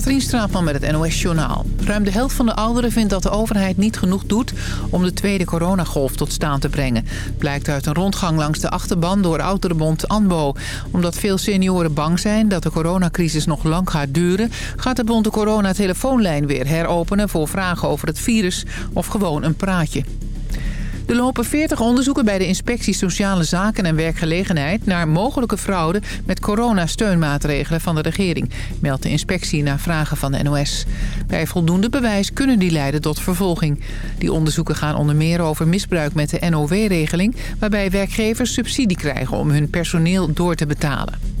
Katrien Straatman met het NOS-journaal. Ruim de helft van de ouderen vindt dat de overheid niet genoeg doet... om de tweede coronagolf tot staan te brengen. Blijkt uit een rondgang langs de achterban door ouderenbond ANBO. Omdat veel senioren bang zijn dat de coronacrisis nog lang gaat duren... gaat de bond de coronatelefoonlijn weer heropenen voor vragen over het virus... of gewoon een praatje. Er lopen 40 onderzoeken bij de Inspectie Sociale Zaken en Werkgelegenheid... naar mogelijke fraude met coronasteunmaatregelen van de regering... meldt de inspectie naar vragen van de NOS. Bij voldoende bewijs kunnen die leiden tot vervolging. Die onderzoeken gaan onder meer over misbruik met de NOW-regeling... waarbij werkgevers subsidie krijgen om hun personeel door te betalen.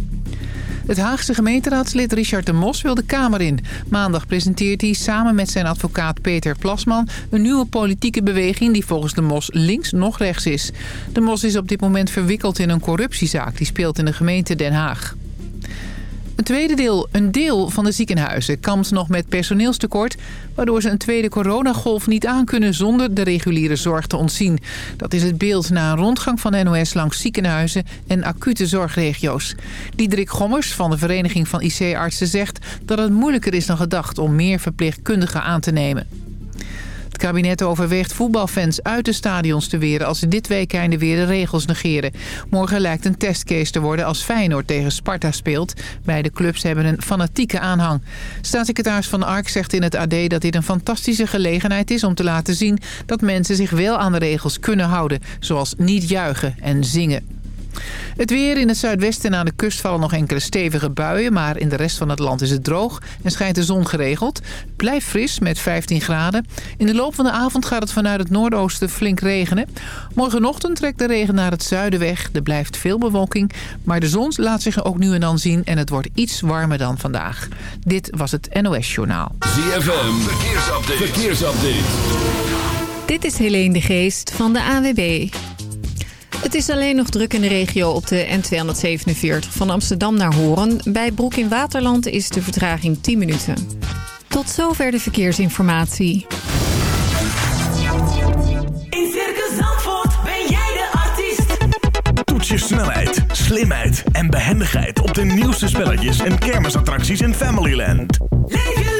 Het Haagse gemeenteraadslid Richard de Mos wil de Kamer in. Maandag presenteert hij samen met zijn advocaat Peter Plasman... een nieuwe politieke beweging die volgens de Mos links nog rechts is. De Mos is op dit moment verwikkeld in een corruptiezaak... die speelt in de gemeente Den Haag. Een tweede deel, een deel van de ziekenhuizen kampt nog met personeelstekort... waardoor ze een tweede coronagolf niet aankunnen zonder de reguliere zorg te ontzien. Dat is het beeld na een rondgang van NOS langs ziekenhuizen en acute zorgregio's. Diederik Gommers van de Vereniging van IC-artsen zegt dat het moeilijker is dan gedacht om meer verpleegkundigen aan te nemen. Kabinet overweegt voetbalfans uit de stadions te weren... als ze dit weekende weer de regels negeren. Morgen lijkt een testcase te worden als Feyenoord tegen Sparta speelt. Beide clubs hebben een fanatieke aanhang. Staatssecretaris Van Ark zegt in het AD dat dit een fantastische gelegenheid is... om te laten zien dat mensen zich wel aan de regels kunnen houden. Zoals niet juichen en zingen. Het weer in het zuidwesten en aan de kust vallen nog enkele stevige buien... maar in de rest van het land is het droog en schijnt de zon geregeld. Blijft fris met 15 graden. In de loop van de avond gaat het vanuit het noordoosten flink regenen. Morgenochtend trekt de regen naar het zuiden weg. Er blijft veel bewolking, maar de zon laat zich ook nu en dan zien... en het wordt iets warmer dan vandaag. Dit was het NOS Journaal. ZFM, verkeersupdate. verkeersupdate. Dit is Helene de Geest van de AWB. Het is alleen nog druk in de regio op de N247 van Amsterdam naar Horen. Bij Broek in Waterland is de vertraging 10 minuten. Tot zover de verkeersinformatie. In Circus Zandvoort ben jij de artiest. Toets je snelheid, slimheid en behendigheid op de nieuwste spelletjes en kermisattracties in Familyland. Leef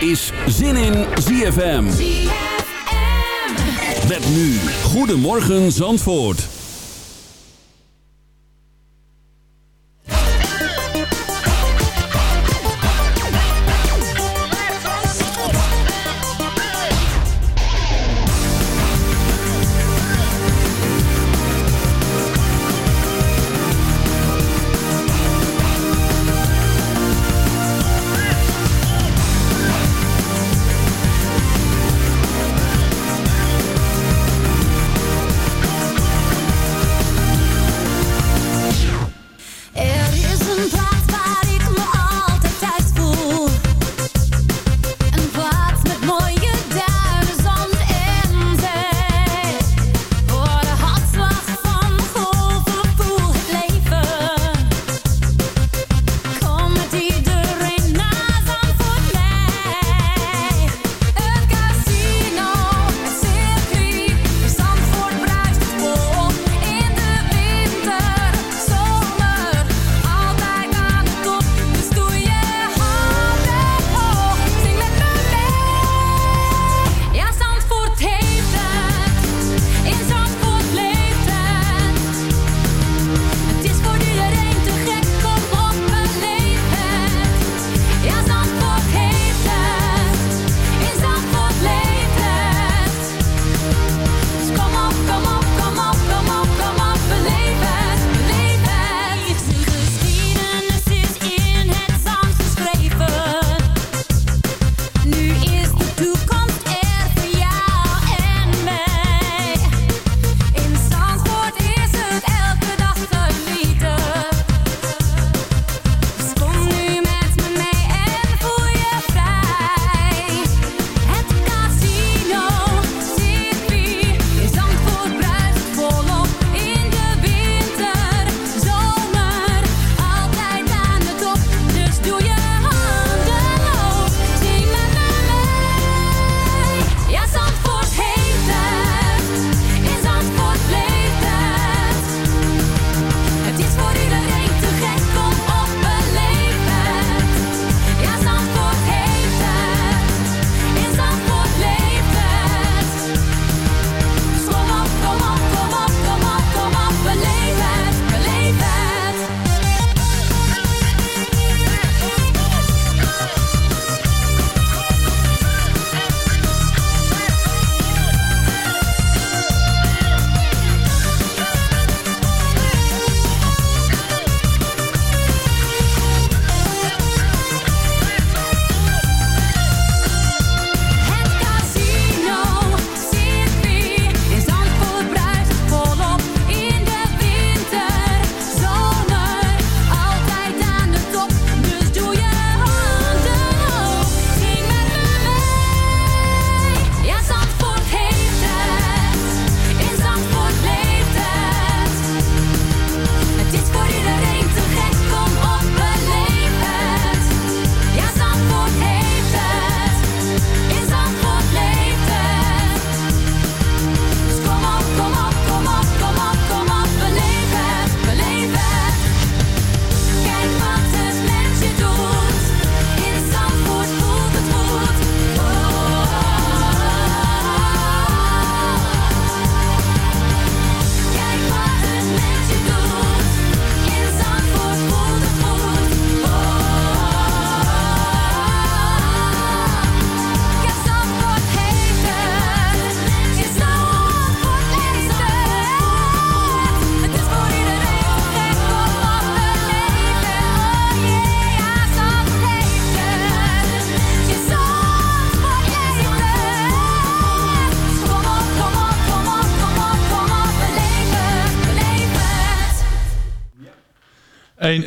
Is Zin in ZFM. Met nu. Goedemorgen Zandvoort.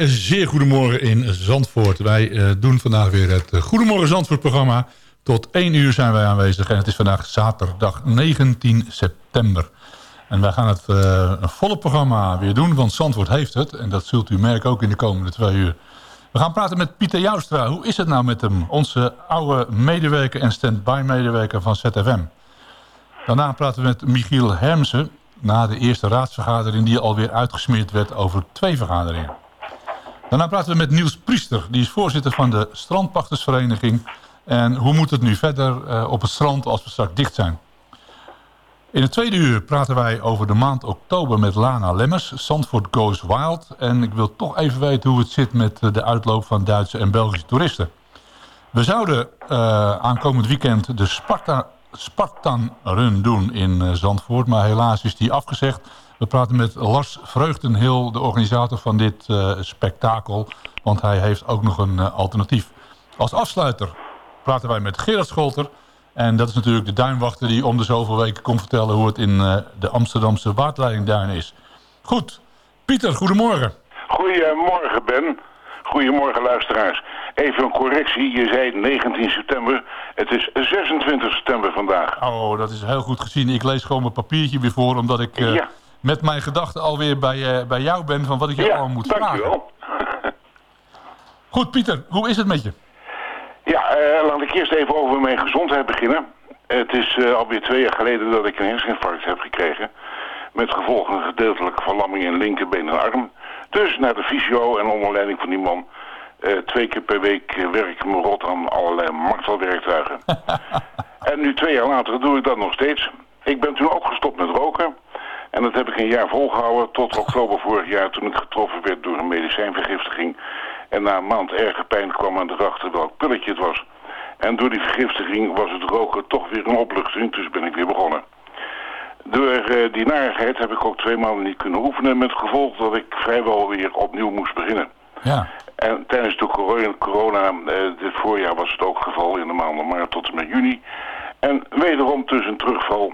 Een zeer goedemorgen in Zandvoort. Wij eh, doen vandaag weer het eh, Goedemorgen Zandvoort programma. Tot 1 uur zijn wij aanwezig en het is vandaag zaterdag 19 september. En wij gaan het eh, volle programma weer doen, want Zandvoort heeft het. En dat zult u merken ook in de komende twee uur. We gaan praten met Pieter Joustra. Hoe is het nou met hem? Onze oude medewerker en stand-by medewerker van ZFM. Daarna praten we met Michiel Hermsen na de eerste raadsvergadering die alweer uitgesmeerd werd over twee vergaderingen. Daarna praten we met Niels Priester, die is voorzitter van de Strandpachtersvereniging. En hoe moet het nu verder eh, op het strand als we straks dicht zijn? In het tweede uur praten wij over de maand oktober met Lana Lemmers. Zandvoort Goes Wild. En ik wil toch even weten hoe het zit met eh, de uitloop van Duitse en Belgische toeristen. We zouden uh, aankomend weekend de Sparta, Spartan Run doen in Zandvoort. Maar helaas is die afgezegd. We praten met Lars Vreugdenhil, de organisator van dit uh, spektakel. Want hij heeft ook nog een alternatief. Als afsluiter praten wij met Gerard Scholter... En dat is natuurlijk de duinwachter die om de zoveel weken komt vertellen... hoe het in uh, de Amsterdamse waterleidingduin is. Goed. Pieter, goedemorgen. Goedemorgen, Ben. Goedemorgen, luisteraars. Even een correctie. Je zei 19 september. Het is 26 september vandaag. Oh, dat is heel goed gezien. Ik lees gewoon mijn papiertje weer voor... omdat ik uh, ja. Met mijn gedachten alweer bij, uh, bij jou ben... van wat ik je ja, allemaal moet dankjewel. vragen. Goed, Pieter. Hoe is het met je? Ja, uh, laat ik eerst even over mijn gezondheid beginnen. Het is uh, alweer twee jaar geleden dat ik een herseninfarct heb gekregen. Met gevolgen een gedeeltelijke verlamming in linkerbeen en arm. Dus naar de fysio en onder leiding van die man... Uh, twee keer per week werk ik me rot aan allerlei martelwerktuigen. en nu twee jaar later doe ik dat nog steeds. Ik ben toen ook gestopt met roken. En dat heb ik een jaar volgehouden tot oktober vorig jaar... toen ik getroffen werd door een medicijnvergiftiging... En na een maand erge pijn kwam aan erachter welk pulletje het was. En door die vergiftiging was het roken toch weer een opluchting, dus ben ik weer begonnen. Door uh, die narigheid heb ik ook twee maanden niet kunnen oefenen... met gevolg dat ik vrijwel weer opnieuw moest beginnen. Ja. En tijdens de corona, corona uh, dit voorjaar was het ook het geval in de maanden maart tot en met juni. En wederom dus een terugval.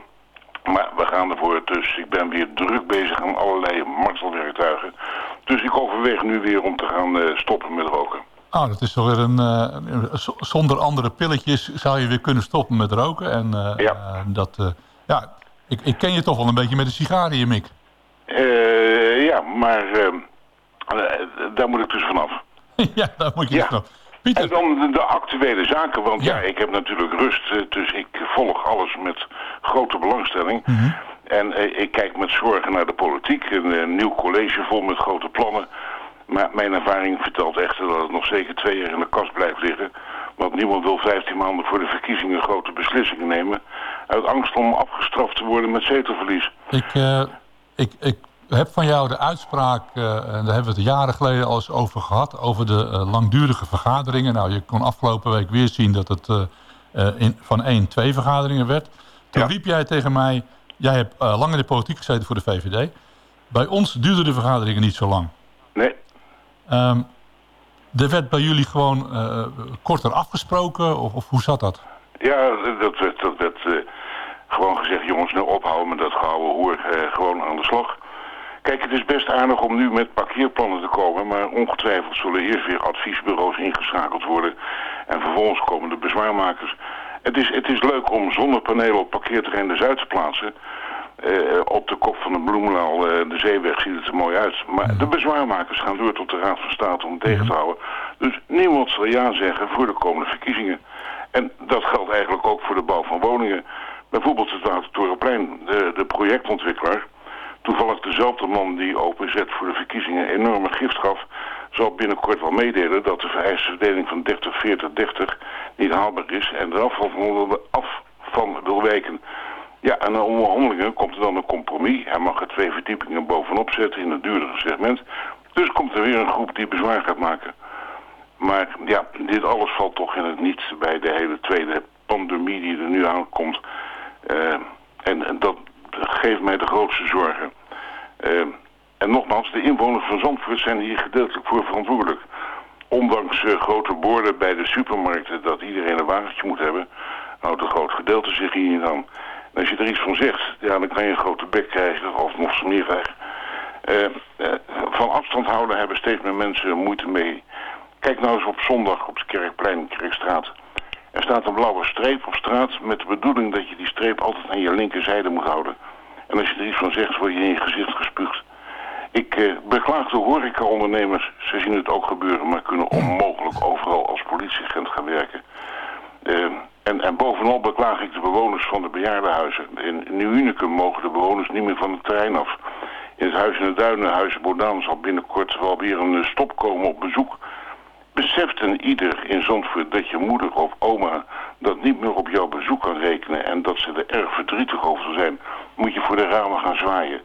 Maar we gaan ervoor, dus ik ben weer druk bezig aan allerlei martelwerktuigen. Dus ik overweeg nu weer om te gaan uh, stoppen met roken. Ah, dat is wel weer een... Uh, zonder andere pilletjes zou je weer kunnen stoppen met roken. En uh, ja. dat... ja, ik, ik ken je toch wel een beetje met de sigaar mik. ja, maar daar moet ik dus vanaf. ja, daar moet je ja. dus vanaf. Pieter. En dan de, actuele zaken, want ja. ja. ik heb natuurlijk rust, dus ik volg alles met grote belangstelling. Mhm. Mm -hmm. En eh, ik kijk met zorgen naar de politiek. Een, een, nieuw college vol met grote plannen. Maar mijn ervaring vertelt echter dat het nog zeker twee jaar in de kast blijft liggen. Want niemand wil 15 maanden voor de verkiezingen grote beslissingen nemen. Uit angst om afgestraft te worden met zetelverlies. Ik, uh, ik, ik heb van jou de uitspraak, uh, en daar hebben we het jaren geleden al eens over gehad... over de uh, langdurige vergaderingen. Nou, je kon afgelopen week weer zien dat het in, van één twee vergaderingen werd. Toen ja. riep jij tegen mij... Jij hebt lang in de politiek gezeten voor de VVD. Bij ons duurden de vergaderingen niet zo lang. Nee. Um, er werd bij jullie gewoon korter afgesproken, of, of, hoe zat dat? Ja, dat werd, dat werd gewoon gezegd, jongens, nou ophouden met dat gehouden hoer, gewoon aan de slag. Kijk, het is best aardig om nu met parkeerplannen te komen, maar ongetwijfeld zullen eerst weer adviesbureaus ingeschakeld worden. En vervolgens komen de bezwaarmakers. Het is, het is leuk om zonnepanelen op parkeerterrein de Zuid te plaatsen. Uh, op de kop van de Bloemendaal, uh, de zeeweg, ziet het er mooi uit. Maar de bezwaarmakers gaan door tot de Raad van State om tegen te houden. Dus niemand zal ja zeggen voor de komende verkiezingen. En dat geldt eigenlijk ook voor de bouw van woningen. Bijvoorbeeld het Watertorenplein, de, de projectontwikkelaar. Toevallig dezelfde man die OPZ voor de verkiezingen enorme gift gaf... zal binnenkort wel meedelen dat de vereiste verdeling van 30-40-30 niet haalbaar is... en er af van, wil wijken. Ja, en na onderhandelingen komt er dan een compromis. Hij mag er twee verdiepingen bovenop zetten in het duurdere segment. Dus komt er weer een groep die bezwaar gaat maken. Maar ja, dit alles valt toch in het niet bij de hele tweede pandemie die er nu aankomt. Uh, en, en dat geeft mij de grootste zorgen. Uh, en nogmaals, de inwoners van Zandvoort zijn hier gedeeltelijk voor verantwoordelijk. Ondanks uh, grote borden bij de supermarkten dat iedereen een wagentje moet hebben... houdt een groot gedeelte zich hier niet aan. En als je er iets van zegt, ja, dan kan je een grote bek krijgen of nog meer krijgen. Eh, eh, van afstand houden hebben steeds meer mensen moeite mee. Kijk nou eens op zondag op het Kerkplein, Kerkstraat. Er staat een blauwe streep op straat met de bedoeling dat je die streep altijd aan je linkerzijde moet houden. En als je er iets van zegt, word je in je gezicht gespuugd. Ik eh, beklaag de horecaondernemers. Ze zien het ook gebeuren, maar kunnen onmogelijk overal als politieagent gaan werken. Eh, en, en bovenal beklaag ik de bewoners van de bejaardenhuizen. In Nieuw Unicum mogen de bewoners niet meer van het terrein af. In het Huis in de Duinen, Huizen Bodaan, zal binnenkort wel weer een eh, stop komen op bezoek. Beseft een ieder in Zandvoort dat je moeder of oma dat niet meer op jouw bezoek kan rekenen en dat ze er erg verdrietig over zijn, moet je voor de ramen gaan zwaaien.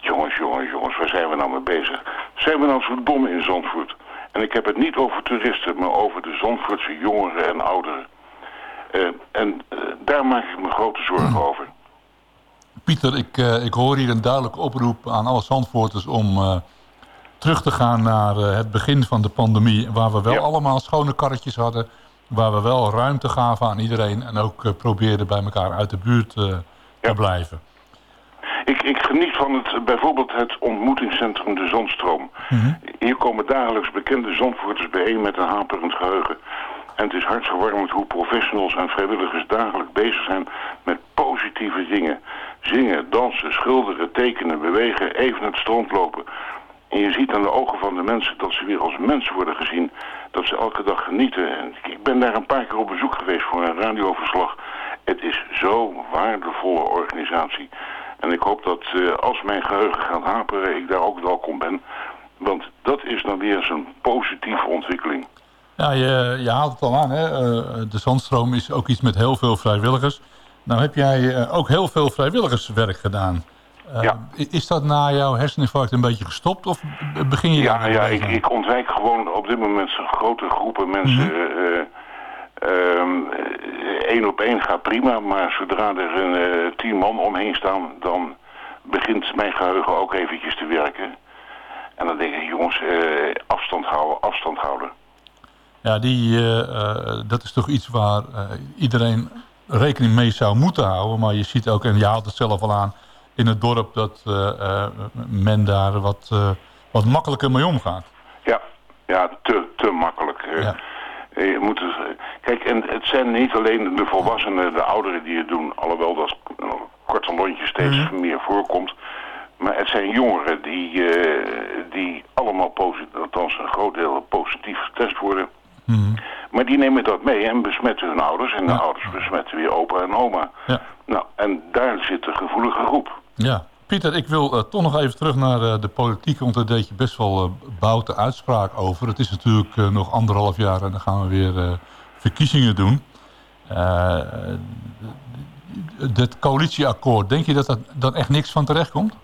Jongens, jongens, jongens, waar zijn we nou mee bezig? Zijn we nou zo dom in Zandvoort? En ik heb het niet over toeristen, maar over de Zandvoortse jongeren en ouderen. Eh, en eh, daar maak ik me grote zorgen over. Pieter, ik, eh, ik hoor hier een duidelijke oproep aan alle Zandvoorters om terug te gaan naar eh, het begin van de pandemie. Waar we wel Ja. allemaal schone karretjes hadden. Waar we wel ruimte gaven aan iedereen. En ook eh, probeerden bij elkaar uit de buurt eh, te blijven. Ik, ik geniet van het, bijvoorbeeld het ontmoetingscentrum De Zandstroom. Hier komen dagelijks bekende Zandvoorters bijeen met een haperend geheugen. En het is hartverwarmend hoe professionals en vrijwilligers dagelijks bezig zijn met positieve dingen. Zingen, dansen, schilderen, tekenen, bewegen, even het strand lopen. En je ziet aan de ogen van de mensen dat ze weer als mensen worden gezien. Dat ze elke dag genieten. En ik ben daar een paar keer op bezoek geweest voor een radioverslag. Het is zo'n waardevolle organisatie. En ik hoop dat eh, als mijn geheugen gaat haperen, ik daar ook welkom ben. Want dat is dan weer zo'n positieve ontwikkeling. Ja, je, je haalt het al aan. Hè? Eh, de Zandstroom is ook iets met heel veel vrijwilligers. Nou heb jij eh, ook heel veel vrijwilligerswerk gedaan. Eh, Ja. i- Is dat na jouw herseninfarct een beetje gestopt? Of begin je Ja, ja ik, ik ontwijk gewoon op dit moment grote groepen mensen. Mhm. eh, ehm, eh, Één op één gaat prima, maar zodra er een eh, tien man omheen staan, dan begint mijn geheugen ook eventjes te werken. En dan denk ik, jongens, afstand houden, afstand houden. Ja, die, dat is toch iets waar iedereen rekening mee zou moeten houden. Maar je ziet ook, en je haalt het zelf al aan, in het dorp dat eh, eh, men daar wat, eh, wat makkelijker mee omgaat. Ja, ja te, te makkelijk. Ja. Je moet kijk, en het zijn niet alleen de volwassenen, de ouderen die het doen, alhoewel dat korte lontje steeds Mhm. meer voorkomt. Maar het zijn jongeren die, die allemaal positief, althans een groot deel positief getest worden. Mhm. Maar die nemen dat mee en besmetten hun ouders. En de Ja. ouders besmetten weer opa en oma. Ja. Nou, en daar zit de gevoelige groep. Ja, Pieter, ik wil eh, toch nog even terug naar eh, de politiek, want daar deed je best wel uh, boute uitspraak over. Het is natuurlijk eh, nog anderhalf jaar en dan gaan we weer eh, verkiezingen doen. Eh, het coalitieakkoord, denk je dat er dan echt niks van terecht komt?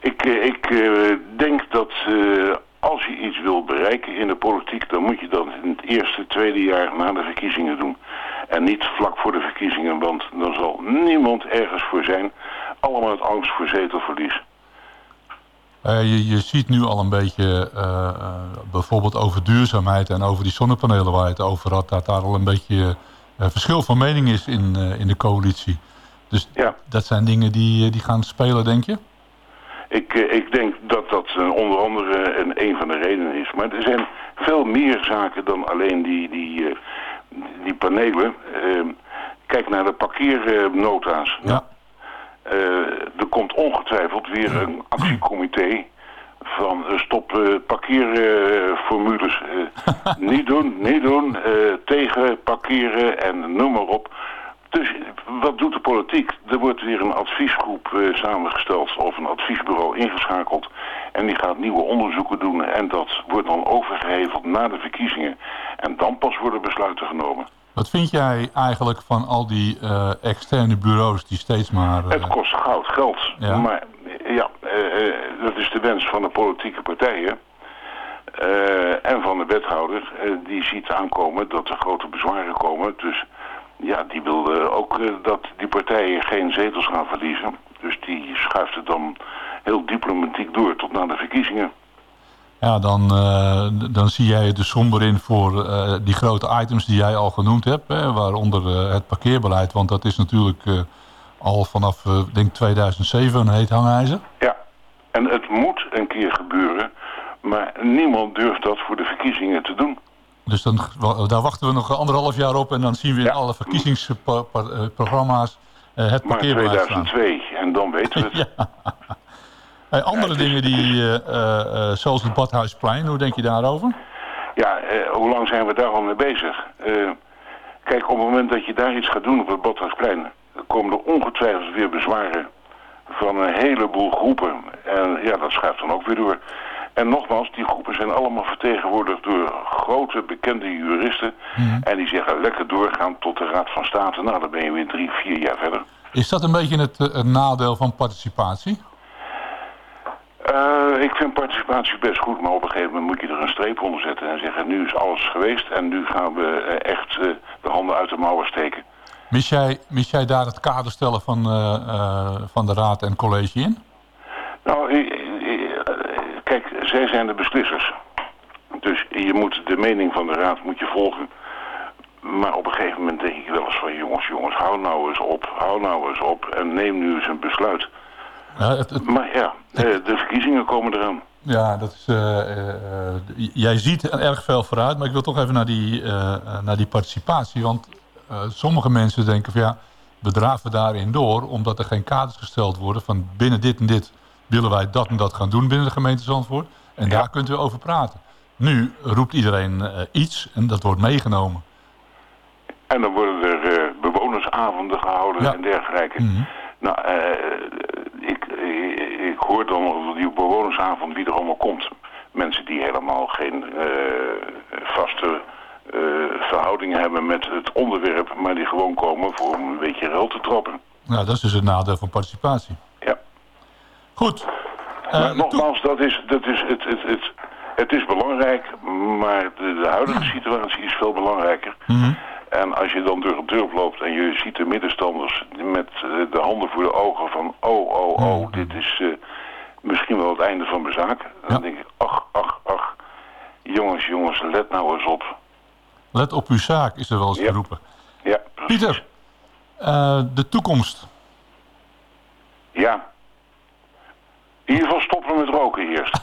Ik, eh, ik eh, denk dat eh, als je iets wil bereiken in de politiek, dan moet je dat in het eerste, tweede jaar na de verkiezingen doen. En niet vlak voor de verkiezingen, want dan zal niemand ergens voor zijn. Allemaal uit angst voor zetelverlies. Eh, je, je ziet nu al een beetje, eh, eh, bijvoorbeeld over duurzaamheid en over die zonnepanelen waar je het over had, dat daar al een beetje verschil van mening is in, in de coalitie. Dus Ja. dat zijn dingen die, die gaan spelen, denk je? Ik, ik denk dat dat onder andere een, een van de redenen is. Maar er zijn veel meer zaken dan alleen die, die, die panelen. Eh, kijk naar de parkeernota's. Ja. Eh, er komt ongetwijfeld weer een actiecomité van eh, stop eh, parkeerformules. Niet doen, niet doen, eh, tegen parkeren en noem maar op. Dus wat doet de politiek? Er wordt weer een adviesgroep samengesteld of een adviesbureau ingeschakeld. En die gaat nieuwe onderzoeken doen en dat wordt dan overgeheveld na de verkiezingen. En dan pas worden besluiten genomen. Wat vind jij eigenlijk van al die eh, externe bureaus die steeds maar... eh, Het kost goud geld. Ja. Maar eh, ja, dat is de wens van de politieke partijen. en van de wethouder. die ziet aankomen dat er grote bezwaren komen. Dus ja, die wil ook dat die partijen geen zetels gaan verliezen. Dus die schuift het dan heel diplomatiek door tot na de verkiezingen. Ja, dan, eh, dan zie jij het er somber in voor eh, die grote items die jij al genoemd hebt. Hè, waaronder eh, het parkeerbeleid. Want dat is natuurlijk al vanaf, denk 2007 een heet hangijzer. Ja, En het moet een keer gebeuren, maar niemand durft dat voor de verkiezingen te doen. Dus dan, daar wachten we nog anderhalf jaar op en dan zien we in Ja. alle verkiezingsprogramma's het Maar parkeerbeleid staan. 2002, en dan weten we het. Hey, andere dingen die, eh, eh, eh, zoals het Badhuisplein, hoe denk je daarover? Ja, hoe lang zijn we daar al mee bezig? Kijk, op het moment dat je daar iets gaat doen op het Badhuisplein... komen er ongetwijfeld weer bezwaren van een heleboel groepen. En ja, dat schuift dan ook weer door. En nogmaals, die groepen zijn allemaal vertegenwoordigd door grote, bekende juristen. En die zeggen lekker doorgaan tot de Raad van State. Nou, dan ben je weer drie, vier jaar verder. Is dat een beetje het, het nadeel van participatie? Eh, ik vind participatie best goed, maar op een gegeven moment moet je er een streep onder zetten en zeggen nu is alles geweest en nu gaan we eh, echt eh, de handen uit de mouwen steken. Mis jij, mis jij daar het kader stellen van, van de raad en college in? Nou, kijk, zij zijn de beslissers. Dus je moet de mening van de raad moet je volgen. Maar op een gegeven moment denk ik wel eens van jongens, jongens, hou nou eens op, hou nou eens op en neem nu eens een besluit. Ja, het, het- Maar ja, eh, de verkiezingen komen eraan. ja, dat is, eh, eh, jij ziet er erg veel vooruit, maar ik wil toch even naar die, naar die participatie. Want sommige mensen denken van ja, we draven daarin door omdat er geen kaders gesteld worden van binnen dit en dit willen wij dat en dat gaan doen binnen de gemeente Zandvoort. En daar kunt u over praten. Nu roept iedereen iets en dat wordt meegenomen. En dan worden er bewonersavonden gehouden Ja. en dergelijke. Nou, eh, ik, ik, hoor dan op die bewonersavond wie er allemaal komt. Mensen die helemaal geen eh, vaste eh, verhouding hebben met het onderwerp, maar die gewoon komen voor een beetje rel te trappen. Nou, dat is dus het nadeel van participatie. Ja. Goed. Eh, Maar nogmaals, dat is, dat is het, het, het, het is belangrijk, maar de, de huidige situatie is veel belangrijker. Mhm. En als je dan door het dorp loopt en je ziet de middenstanders met eh, de handen voor de ogen van... oh, oh, oh, Mhm. dit is eh, misschien wel het einde van mijn zaak. Dan Ja. denk ik, ach, ach, ach. Jongens, jongens, let nou eens op. Let op uw zaak, is er wel eens Ja. geroepen. Ja, precies. Pieter, eh, de toekomst. Ja. In ieder geval stoppen met roken eerst.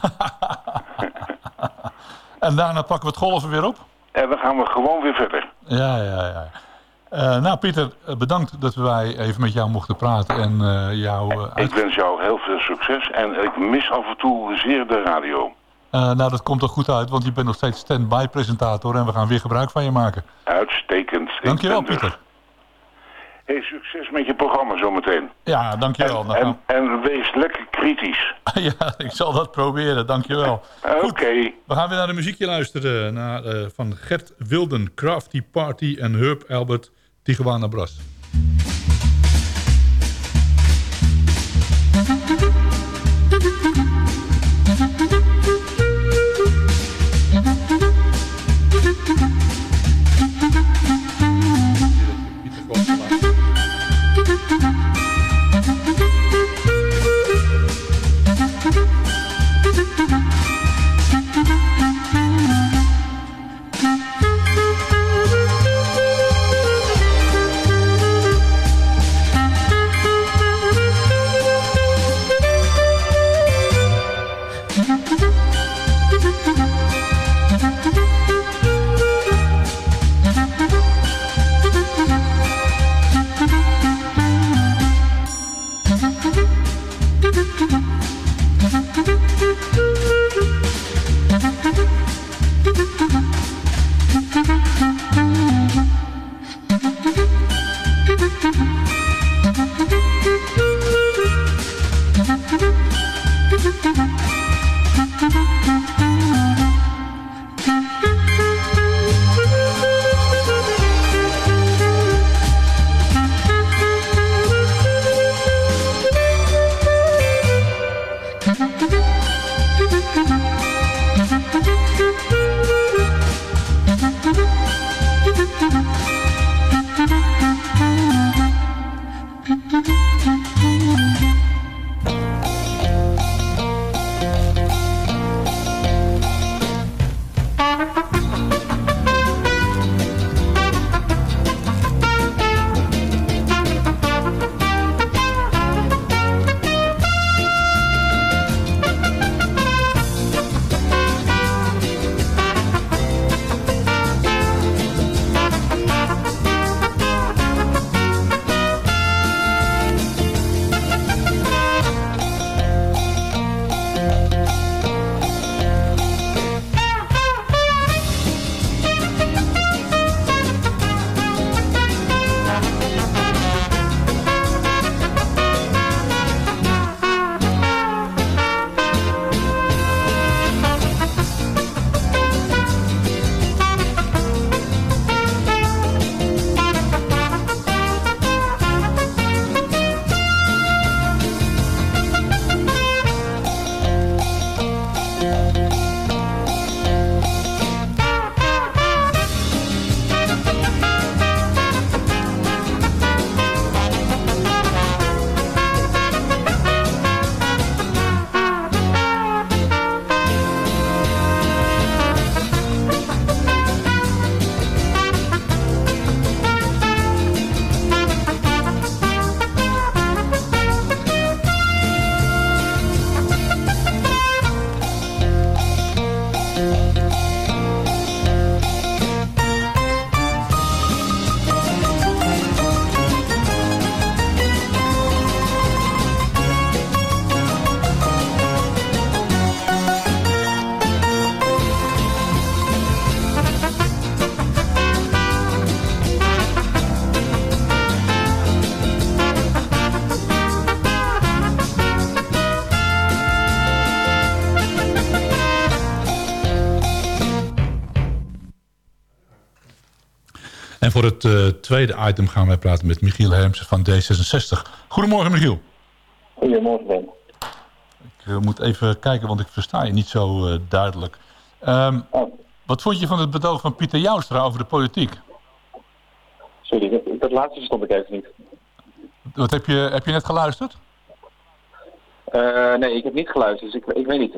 En daarna pakken we het golven weer op? En dan gaan we gewoon weer verder. Ja, ja, ja. Eh, nou, Pieter, eh, bedankt dat wij even met jou mochten praten en eh, jou uit... Ik wens jou heel veel succes en ik mis af en toe zeer de radio. Nou, dat komt er goed uit, want je bent nog steeds stand-by presentator en we gaan weer gebruik van je maken. Uitstekend. Dankjewel, er. Pieter. Hey, succes met je programma zometeen. Ja, dankjewel. En, en, en wees lekker kritisch. ja, ik zal dat proberen, dankjewel. Oké. We gaan weer naar de muziekje luisteren naar, eh, van Gert Wilden, Crafty Party en Herb Albert, Tijuana Brass. Voor het eh, tweede item gaan wij praten met Michiel Hermsen van D66. Goedemorgen Michiel. Goedemorgen Ben. Ik eh, moet even kijken, want ik versta je niet zo eh, duidelijk. Ehm, Oh, wat vond je van het betoog van Pieter Joustra over de politiek? sorry, dat, dat laatste verstond ik even niet. Wat heb je, heb je net geluisterd? Eh, nee, ik heb niet geluisterd, dus ik, ik weet niet.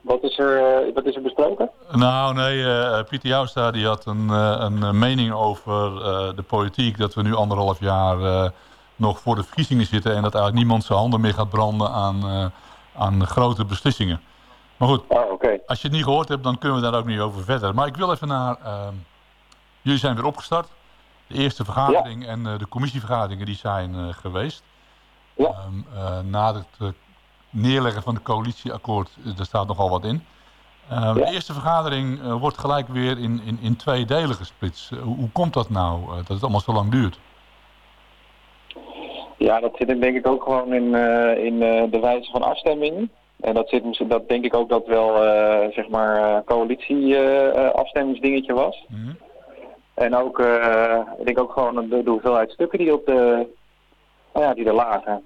Wat is er, eh, wat is er besproken? Nou, nee, eh, Pieter Joustra die had een, een mening over de politiek... dat we nu anderhalf jaar nog voor de verkiezingen zitten... en dat eigenlijk niemand zijn handen meer gaat branden aan, aan grote beslissingen. Maar goed, Oh, oké. als je het niet gehoord hebt, dan kunnen we daar ook niet over verder. Maar ik wil even naar... ehm, jullie zijn weer opgestart. De eerste vergadering en de commissievergaderingen die zijn geweest. Ja. Eh, na het neerleggen van het coalitieakkoord, daar staat nogal wat in. Ehm, Ja. De eerste vergadering eh, wordt gelijk weer in, in, in twee delen gesplitst. Eh, hoe, komt dat nou, eh, dat het allemaal zo lang duurt? Ja, dat zit hem denk ik ook gewoon in, in de wijze van afstemming. En dat, zit, dat denk ik ook dat wel, eh, zeg maar, coalitie-afstemmingsdingetje was. Mhm. En ook, ik denk ook gewoon de, de hoeveelheid stukken die, op de, nou ja, die er lagen.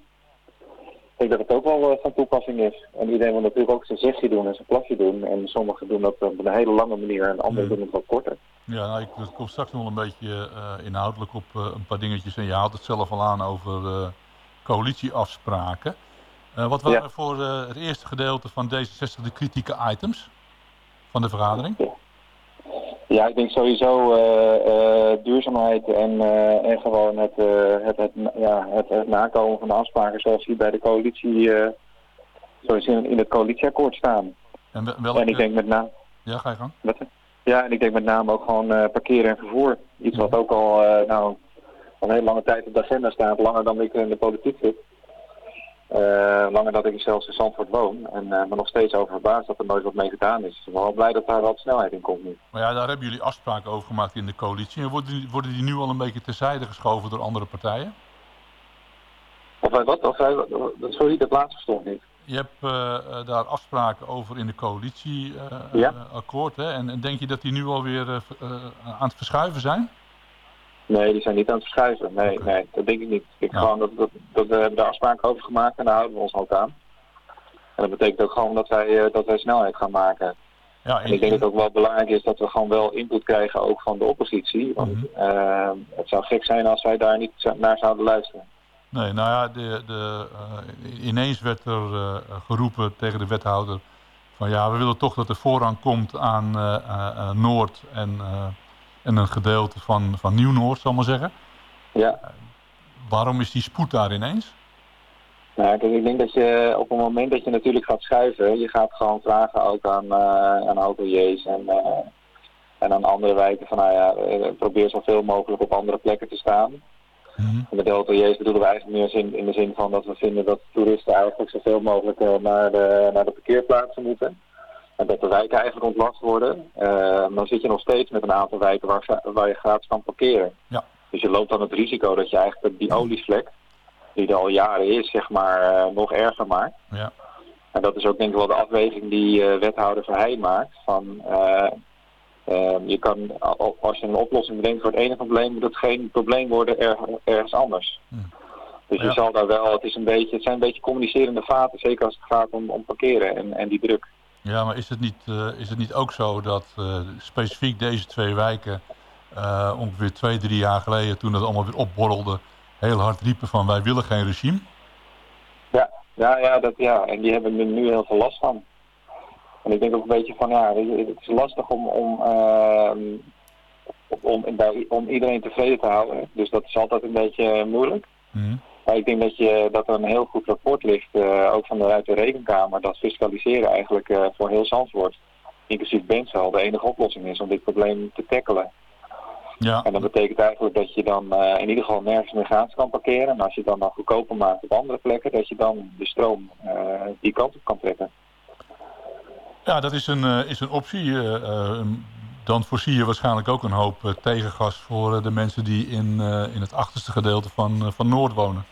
Ik denk dat het ook wel eh, van toepassing is. En iedereen wil natuurlijk ook zijn zegje doen en zijn plasje doen. En sommigen doen dat op een hele lange manier en anderen doen het wat korter. Ja, nou, ik kom straks nog een beetje eh, inhoudelijk op eh, een paar dingetjes. En je haalt het zelf al aan over eh, coalitieafspraken. Eh, wat waren Ja. voor eh, het eerste gedeelte van D66 de kritieke items van de vergadering? Ja, ik denk sowieso eh, eh, duurzaamheid en, eh, en gewoon het, het, het, ja, het, het nakomen van de afspraken zoals die bij de coalitie, zoals in, in het coalitieakkoord staan. En wel- welke... En ik denk met name, Ja, ga je gang. wat? Ja, en ik denk met name ook gewoon parkeren en vervoer. Iets wat ook al, nou, al een hele lange tijd op de agenda staat, langer dan ik in de politiek zit. Eh, langer dat ik zelfs in Zandvoort woon. En uh, me nog steeds over verbaasd dat er nooit wat mee gedaan is. Ik ben wel blij dat daar wat snelheid in komt nu. Maar ja, daar hebben jullie afspraken over gemaakt in de coalitie. En worden die, worden die nu al een beetje terzijde geschoven door andere partijen? Of wij wat? Of wij, sorry, dat laatste stond niet. Je hebt eh, daar afspraken over in de coalitieakkoord. Ja. akkoord, hè? En, en denk je dat die nu alweer aan het verschuiven zijn? Nee, die zijn niet aan het verschuiven. Nee, nee, dat denk ik niet. Ik Ja. gewoon dat, dat, dat we hebben daar afspraken over gemaakt en daar houden we ons ook aan. En dat betekent ook gewoon dat wij, eh, dat wij snelheid gaan maken. Ja, En ik denk dat het ook wel belangrijk is dat we gewoon wel input krijgen ook van de oppositie. Want Mhm. eh, het zou gek zijn als wij daar niet naar zouden luisteren. Nee, nou ja, de, de, eh, ineens werd er eh, geroepen tegen de wethouder van ja, we willen toch dat er voorrang komt aan Noord en, en een gedeelte van, van Nieuw-Noord, zal ik maar zeggen. Ja, Waarom is die spoed daar ineens? nou, kijk, ik denk dat je op het moment dat je natuurlijk gaat schuiven, je gaat gewoon vragen ook aan, eh aan hoteliers en, eh, en aan andere wijken van nou ja, eh, probeer zoveel mogelijk op andere plekken te staan. En met de hoteliers bedoelen we eigenlijk meer zin, in de zin van dat we vinden dat toeristen eigenlijk zoveel mogelijk eh, naar, de, naar de parkeerplaatsen moeten. En dat de wijken eigenlijk ontlast worden. Eh, dan zit je nog steeds met een aantal wijken waar, waar je gratis kan parkeren. Ja. Dus je loopt dan het risico dat je eigenlijk die olievlek, die er al jaren is, zeg maar, eh, nog erger maakt. Ja. En dat is ook denk ik wel de afweging die eh, wethouder Verheij maakt. Van, je kan, al- als je een oplossing bedenkt voor het ene probleem, moet het geen probleem worden er- ergens anders. Hmm. Dus je zal daar wel, het, is een beetje, het zijn een beetje communicerende vaten, zeker als het gaat om, om parkeren en, en die druk. Ja, maar is het niet, eh, is het niet ook zo dat eh, specifiek deze twee wijken eh, ongeveer twee, drie jaar geleden, toen het allemaal weer opborrelde, heel hard riepen van wij willen geen regime? Ja, ja, ja, dat, ja, en die hebben er nu heel veel last van. En ik denk ook een beetje van, ja, het is lastig om, om, ehm, om, bij- om iedereen tevreden te houden. Dus dat is altijd een beetje moeilijk. Mhm. Maar ik denk dat, je, dat er een heel goed rapport ligt, eh, ook vanuit de rekenkamer, dat fiscaliseren eigenlijk eh, voor heel Zandvoort, inclusief Benzel, de enige oplossing is om dit probleem te tackelen. Ja, En dat betekent eigenlijk dat je dan eh, in ieder geval nergens meer gratis kan parkeren. En als je het dan nog goedkoper maakt op andere plekken, dat je dan de stroom die kant op kan trekken. ja dat is een, is een optie. dan voorzie je waarschijnlijk ook een hoop tegengas voor de mensen die in, in het achterste gedeelte van, van Noord wonen.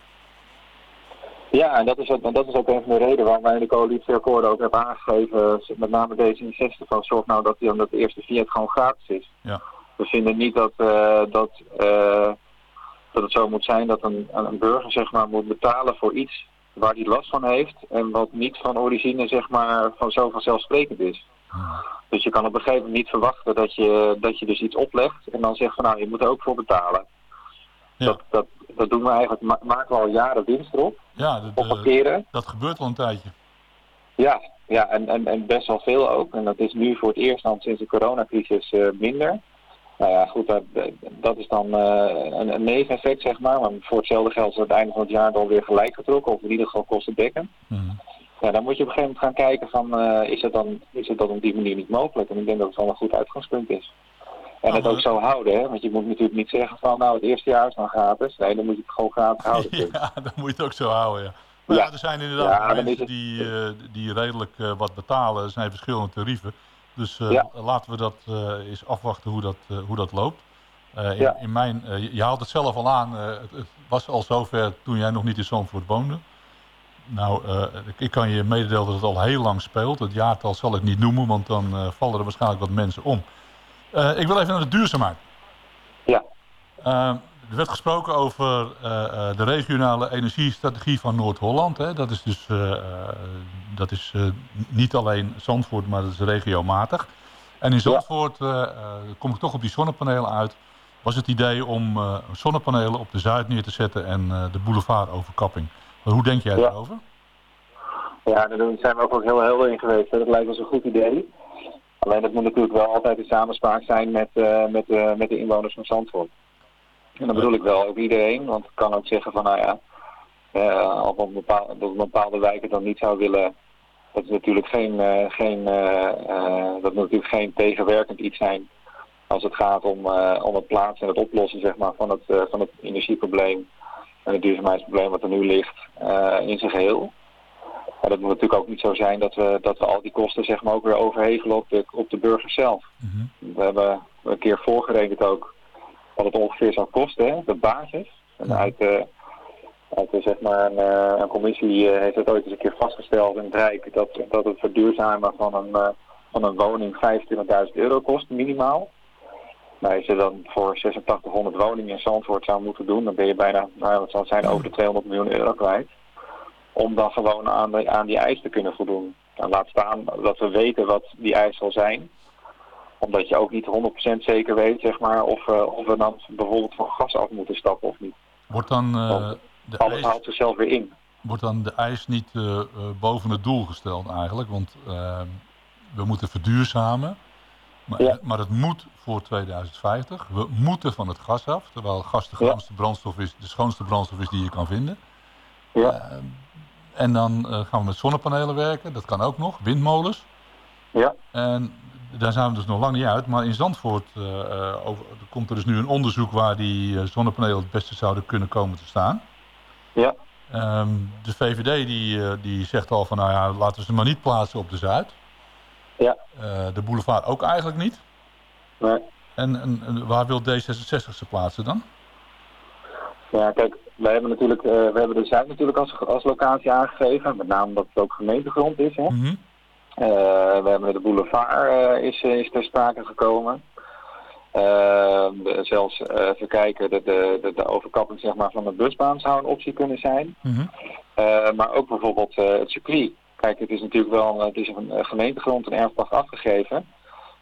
Ja, en dat is, ook, en dat is ook een van de redenen waarom wij in de coalitieakkoorden ook hebben aangegeven, met name D66, van zorg nou dat, die, dat de eerste Fiat gewoon gratis is. Ja. we vinden niet dat, eh, dat, eh, dat het zo moet zijn dat een, een burger zeg maar, moet betalen voor iets waar hij last van heeft en wat niet van origine zeg maar, van zo vanzelfsprekend is. Dus je kan op een gegeven moment niet verwachten dat je, dat je dus iets oplegt en dan zegt van nou je moet er ook voor betalen. Ja. Dat, dat, dat doen we eigenlijk, ma maken we al jaren winst erop, Ja, dat, op eh, dat gebeurt al een tijdje. Ja, ja en, en, en best wel veel ook. En dat is nu voor het eerst dan sinds de coronacrisis eh, minder. Nou ja, goed, dat, dat is dan eh, een, een neveneffect, zeg maar. Maar voor hetzelfde geld is het einde van het jaar dan weer gelijk getrokken. Of in ieder geval kostendekkend. Mhm. Ja, dan moet je op een gegeven moment gaan kijken van, is, het dan, is het dan op die manier niet mogelijk? En ik denk dat het wel een goed uitgangspunt is. En het ook zo houden, hè? want je moet natuurlijk niet zeggen van, nou het eerste jaar is dan gratis. Nee, dan moet je het gewoon gratis houden. Ja, dan moet je het ook zo houden, ja. Maar ja, Ja. er zijn inderdaad Ja, mensen het- die, eh, die redelijk eh, wat betalen. Er zijn verschillende tarieven. Dus eh, Ja. laten we dat eens afwachten hoe dat, hoe dat loopt. In, Ja. in mijn, je- je haalt het zelf al aan. het, het was al zover toen jij nog niet in Zandvoort woonde. Nou, ik, ik kan je mededelen dat het al heel lang speelt. Het jaartal zal ik niet noemen, want dan vallen er waarschijnlijk wat mensen om. Eh, ik wil even naar de duurzaamheid. Ja. Eh, er werd gesproken over eh, eh, de regionale energiestrategie van Noord-Holland. Dat is dus dat is, niet alleen Zandvoort, maar dat is regiomatig. En in Zandvoort eh, kom ik toch op die zonnepanelen uit. Was het idee om zonnepanelen op de Zuid neer te zetten en de boulevardoverkapping. Hoe denk jij Ja. daarover? Ja, daar zijn we ook heel helder in geweest. hè. Dat lijkt ons een goed idee. Alleen dat moet natuurlijk wel altijd in samenspraak zijn met, eh, met, eh, met de inwoners van Zandvoort. En dan bedoel ik wel ook iedereen, want ik kan ook zeggen van nou ja, eh of een bepaalde, dat een bepaalde wijk dan niet zou willen, dat is natuurlijk geen, geen, dat moet natuurlijk geen tegenwerkend iets zijn als het gaat om, om het plaatsen en het oplossen zeg maar, van, het, van het energieprobleem en het duurzaamheidsprobleem wat er nu ligt in zijn geheel. Maar dat moet natuurlijk ook niet zo zijn dat we, dat we al die kosten zeg maar, ook weer overhevelen op de, op de burgers zelf. Mhm. We hebben een keer voorgerekend ook wat het ongeveer zou kosten, hè, de basis. En uit, eh, uit eh, zeg maar een, eh, een commissie heeft het ooit eens een keer vastgesteld in het Rijk dat, dat het verduurzamen van een, van een woning 25.000 euro kost, minimaal. Nou, als je dan voor 8600 woningen in Zandvoort zou moeten doen, dan ben je bijna, nou, wat zal het zijn, over de 200 miljoen euro kwijt. Om dan gewoon aan, aan die eis te kunnen voldoen. En laat staan dat we weten wat die eis zal zijn omdat je ook niet 100% zeker weet, zeg maar, of, eh, of we dan bijvoorbeeld van gas af moeten stappen of niet. Wordt dan, eh, de Alles eis, haalt zichzelf weer in. wordt dan de eis niet eh, boven het doel gesteld eigenlijk? Want we moeten verduurzamen. Maar, Ja. maar het moet voor 2050. We moeten van het gas af. Terwijl gas de Ja. brandstof is, de schoonste brandstof is die je kan vinden. Ja. En dan eh, gaan we met zonnepanelen werken. Dat kan ook nog. Windmolens. Ja, En daar zijn we dus nog lang niet uit. Maar in Zandvoort eh, eh, over, er komt er dus nu een onderzoek waar die zonnepanelen het beste zouden kunnen komen te staan. ja, Ehm, de VVD die, die zegt al van nou ja, laten we ze maar niet plaatsen op de Zuid. ja. De boulevard ook eigenlijk niet. Nee. En, en waar wil D66 ze plaatsen dan? Ja, kijk, wij hebben natuurlijk, eh, we hebben de Zuid natuurlijk als, als locatie aangegeven. Met name omdat het ook gemeentegrond is. Hè. Mhm. Eh, we hebben de boulevard eh, is, is ter sprake gekomen. Zelfs even kijken, de, de, de, overkapping zeg maar, van de busbaan zou een optie kunnen zijn. Mhm. Maar ook bijvoorbeeld het circuit. Kijk, het is natuurlijk wel het is een gemeentegrond, een erfpacht afgegeven.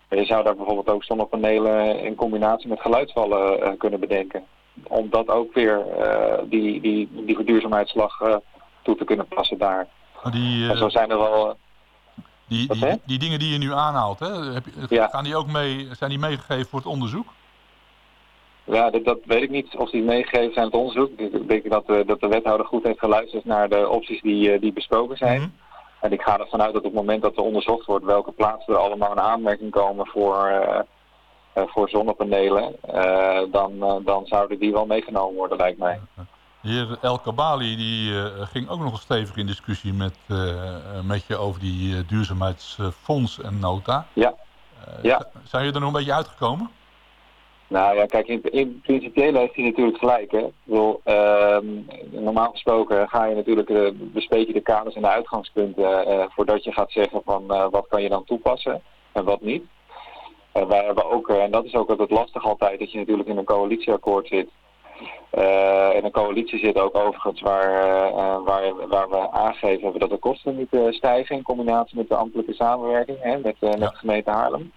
Maar je zou daar bijvoorbeeld ook zonnepanelen in combinatie met geluidsvallen kunnen bedenken. Om dat ook weer eh, die, die, die verduurzaamheidsslag eh, toe te kunnen passen daar. Maar die, En zo eh, zijn er wel... die, wat, die, die dingen die je nu aanhaalt, hè, heb Ja. gaan die ook mee, zijn die meegegeven voor het onderzoek? Ja, dat, dat weet ik niet of die meegegeven zijn het onderzoek. Ik denk dat, eh, dat de wethouder goed heeft geluisterd naar de opties die, die besproken zijn. Mhm. En ik ga ervan uit dat op het moment dat er onderzocht wordt welke plaatsen er allemaal in aanmerking komen voor, voor zonnepanelen, eh, dan, eh, dan zouden die wel meegenomen worden, lijkt mij. De heer El Kabali die, eh, ging ook nog stevig in discussie met, eh, eh, met je over die eh, duurzaamheidsfonds en nota. Ja. Eh, Ja. Zijn je er nog een beetje uitgekomen? Nou ja, kijk, in, in principieel heeft hij natuurlijk gelijk. Hè? Ik bedoel, ehm, normaal gesproken ga je natuurlijk, eh, bespreek je de kaders en de uitgangspunten eh, voordat je gaat zeggen van eh, wat kan je dan toepassen en wat niet. En wij hebben ook, eh, en dat is ook altijd lastig altijd, dat je natuurlijk in een coalitieakkoord zit. Eh, in een coalitie zit ook overigens waar, eh, eh, waar, waar we aangegeven hebben dat de kosten niet eh, stijgen in combinatie met de ambtelijke samenwerking hè, met, eh, met de gemeente Haarlem.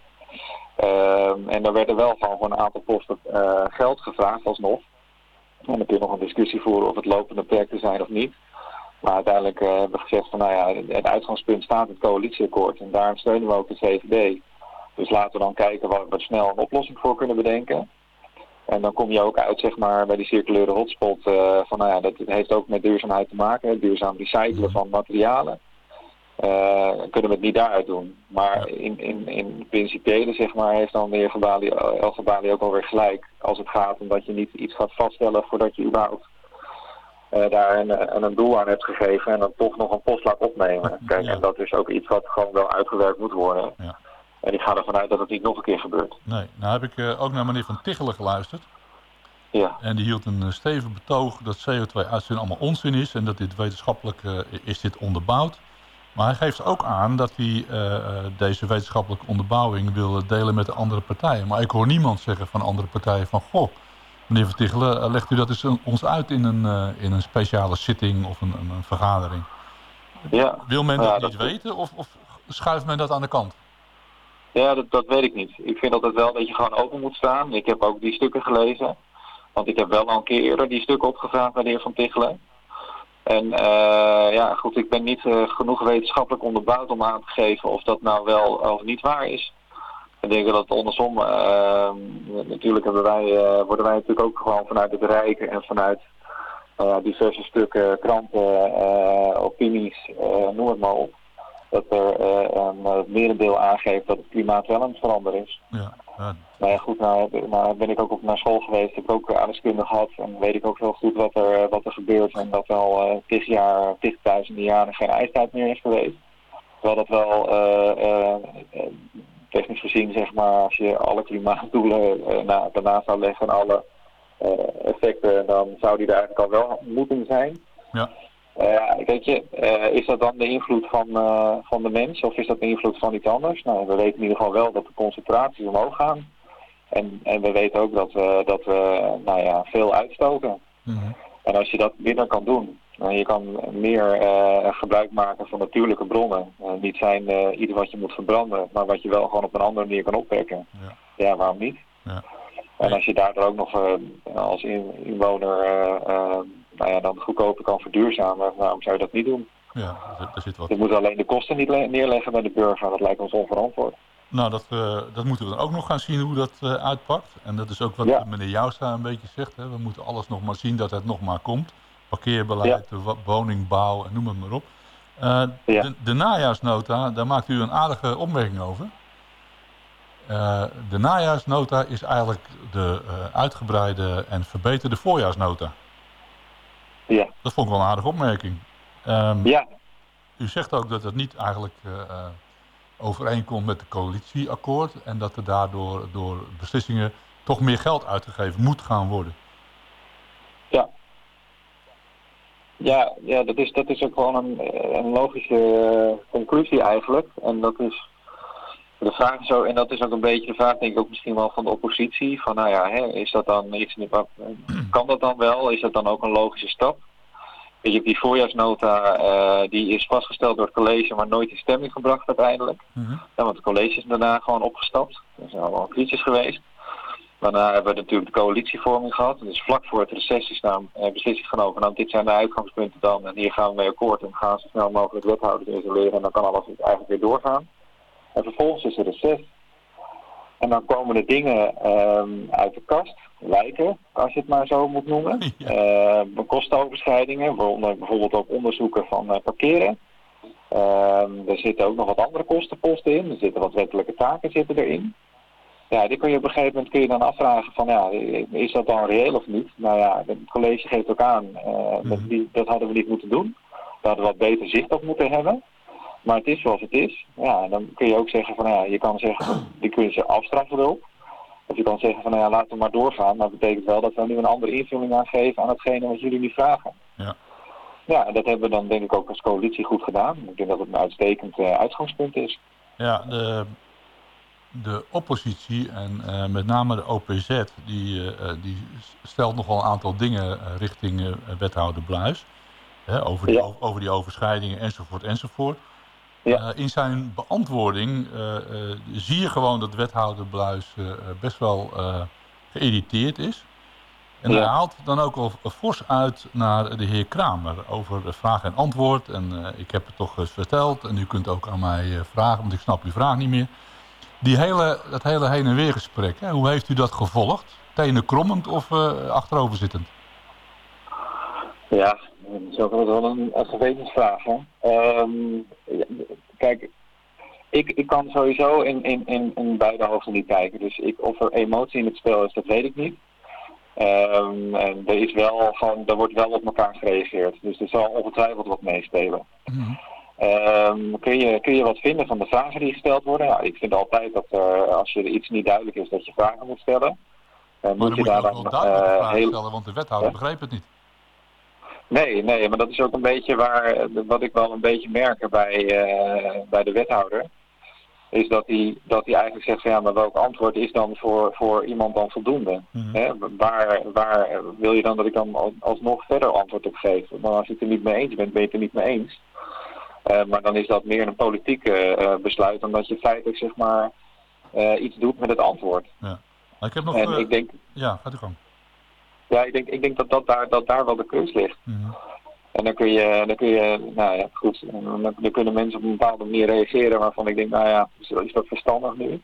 Ehm, en daar werden wel gewoon voor een aantal posten eh, geld gevraagd alsnog. En dan kun je nog een discussie voeren of het lopende projecten zijn of niet. Maar uiteindelijk eh, hebben we gezegd van nou ja, het uitgangspunt staat in het coalitieakkoord. En daarom steunen we ook de CVD. Dus laten we dan kijken waar we snel een oplossing voor kunnen bedenken. En dan kom je ook uit zeg maar, bij die circulaire hotspot eh, van nou ja, dat heeft ook met duurzaamheid te maken. Duurzaam recyclen van materialen. Eh, kunnen we het niet daaruit doen. Maar in, in, in principiële zeg maar, heeft dan de heer Gebali, El Gebali ook alweer gelijk. Als het gaat om dat je niet iets gaat vaststellen voordat je überhaupt eh, daar een, een, een doel aan hebt gegeven en dan toch nog een post laat opnemen. Kijk, en dat is ook iets wat gewoon wel uitgewerkt moet worden. Ja. En ik ga ervan uit dat het niet nog een keer gebeurt. Nee, nou heb ik eh, ook naar meneer Van Tichelen geluisterd. Ja. En die hield een eh, stevig betoog dat CO2-uitstoot allemaal onzin is en dat dit wetenschappelijk eh, is dit onderbouwd. Maar hij geeft ook aan dat hij deze wetenschappelijke onderbouwing wil delen met de andere partijen. Maar ik hoor niemand zeggen van andere partijen van... Goh, meneer Van Tichelen, legt u dat eens ons uit in een, in een speciale zitting of een, een, vergadering? Ja. Wil men Ja, dat- niet weten of, of schuift men dat aan de kant? Ja, dat, dat weet ik niet. Ik vind altijd wel dat je gewoon open moet staan. Ik heb ook die stukken gelezen. Want ik heb wel al een keer eerder die stukken opgevraagd bij de heer Van Tichelen. En eh, ja, goed, ik ben niet eh, genoeg wetenschappelijk onderbouwd om aan te geven of dat nou wel of niet waar is. Ik denk dat andersom, eh, natuurlijk hebben wij, eh, worden wij natuurlijk ook gewoon vanuit het Rijk en vanuit diverse stukken, kranten, opinies, noem het maar op. Dat er eh, een eh, merendeel aangeeft dat het klimaat wel aan het veranderen is. Ja, ja, Nou ja, goed, nou, nou ben ik ook op naar school geweest, heb ik ook aardeskunde gehad en weet ik ook heel goed wat er, eh, wat er gebeurt en dat al eh tig jaar, jaren geen ijstijd meer is geweest. Terwijl dat wel technisch gezien, zeg maar, als je alle klimaatdoelen na, daarnaast zou leggen en alle effecten, dan zou die er eigenlijk al wel moeten zijn. ja. Eh, weet je, eh, is dat dan de invloed van, eh, van de mens of is dat de invloed van iets anders? Nou, we weten in ieder geval wel dat de concentraties omhoog gaan. En, en we weten ook dat we, dat we nou ja, veel uitstoten. Mhm. En als je dat minder kan doen, en je kan meer gebruik maken van natuurlijke bronnen. Niet zijn iets wat je moet verbranden, maar wat je wel gewoon op een andere manier kan opwekken. Ja. Ja, waarom niet? Ja. En als je daardoor ook nog als in- inwoner nou ja, dan goedkoper kan verduurzamen, waarom zou je dat niet doen? Ja, er, zit wat. Je moet alleen de kosten niet le- neerleggen bij de burger. Dat lijkt ons onverantwoord. Nou, dat, eh, dat moeten we dan ook nog gaan zien hoe dat eh, uitpakt. En dat is ook wat Ja. meneer Jouwstra een beetje zegt. Hè. We moeten alles nog maar zien dat het nog maar komt. Parkeerbeleid, woningbouw en noem het maar op. Eh, Ja. de, de najaarsnota, daar maakt u een aardige opmerking over. De najaarsnota is eigenlijk de uitgebreide en verbeterde voorjaarsnota. Ja, Dat vond ik wel een aardige opmerking. Ehm, ja, u zegt ook dat het niet eigenlijk eh, eh, overeenkomt met het coalitieakkoord en dat er daardoor door beslissingen toch meer geld uitgegeven moet gaan worden. ja. Ja, ja dat, is, dat is ook gewoon een, eh, een logische conclusie eigenlijk. En dat is de vraag is ook, en dat is ook een beetje de vraag denk ik ook misschien wel van de oppositie. Van nou ja, hè, is dat dan iets, kan dat dan wel? Is dat dan ook een logische stap? Weet je, die voorjaarsnota eh, die is vastgesteld door het college, maar nooit in stemming gebracht uiteindelijk. Mhm. Ja, want het college is daarna gewoon opgestapt. Er is al een crisis geweest. Daarna hebben we natuurlijk de coalitievorming gehad. Dus vlak voor het reces is nou eh, beslissing genomen. Nou, dit zijn de uitgangspunten dan. En hier gaan we mee akkoord. En we gaan zo snel mogelijk wethouders installeren. En dan kan alles eigenlijk weer doorgaan. En vervolgens is er reces. En dan komen de dingen ehm, uit de kast, lijken, als je het maar zo moet noemen. Eh, kostenoverschrijdingen, waaronder bijvoorbeeld ook onderzoeken van eh, parkeren. Ehm, er zitten ook nog wat andere kostenposten in. Er zitten wat wettelijke taken zitten erin. Ja, die kun je op een gegeven moment kun je dan afvragen van ja, is dat dan reëel of niet? Nou ja, het college geeft ook aan, eh, dat, die, dat hadden we niet moeten doen. We hadden wat beter zicht op moeten hebben. Maar het is zoals het is. Ja, dan kun je ook zeggen van ja, je kan zeggen, van, die kun je ze afstraffen erop. Of je kan zeggen van nou ja, laten we maar doorgaan. Maar dat betekent wel dat we nu een andere invulling aan geven aan hetgene wat jullie nu vragen. Ja. Ja, en dat hebben we dan denk ik ook als coalitie goed gedaan. Ik denk dat het een uitstekend eh, uitgangspunt is. Ja, de, de oppositie en eh, met name de OPZ, die, eh, die stelt nogal een aantal dingen richting wethouder Bluis. Hè, over, die, Ja. over die overschrijdingen enzovoort enzovoort. Ja. Eh, in zijn beantwoording eh, eh, zie je gewoon dat wethouder Bluis best wel geïrriteerd is. En Ja. hij haalt dan ook al fors uit naar de heer Kramer over de vraag en antwoord. En ik heb het toch eens verteld en u kunt ook aan mij vragen, want ik snap uw vraag niet meer. Die hele, dat hele heen en weer gesprek, hè, hoe heeft u dat gevolgd? Tenen krommend of eh, achterover zittend? Ja, dat is ook altijd wel een, een gewetensvraag. Ehm, ja, kijk, ik, ik kan sowieso in, in, in, in beide hoofden niet kijken. Dus ik, of er emotie in het spel is, dat weet ik niet. Ehm, en er, is wel gewoon, er wordt wel op elkaar gereageerd. Dus er zal ongetwijfeld wat meespelen. Ehm, kun, je, kun je wat vinden van de vragen die gesteld worden? Ja, ik vind altijd dat er, als je iets niet duidelijk is, dat je vragen moet stellen. Eh, Maar dan moet je daar wel duidelijke eh, vragen heel- stellen, want de wethouder Ja. begreep het niet. Nee, nee, maar dat is ook een beetje waar, wat ik wel een beetje merk bij, eh, bij de wethouder. Is dat hij, dat hij eigenlijk zegt van ja, maar welk antwoord is dan voor, voor iemand dan voldoende? Mhm. Hè, waar, waar wil je dan dat ik dan al- alsnog verder antwoord op geef? Maar als je het er niet mee eens bent, ben je het er niet mee eens. Eh, maar dan is dat meer een politiek eh, besluit dan dat je feitelijk zeg maar iets doet met het antwoord. Maar ik heb nog... en ik denk, Ja, gaat u gang. Ja, ik denk, ik denk dat, dat, daar, dat daar wel de kunst ligt. Mhm. En dan kun je, dan kun je nou ja, goed, dan, dan kunnen mensen op een bepaalde manier reageren waarvan ik denk, nou ja, is, dat verstandig nu?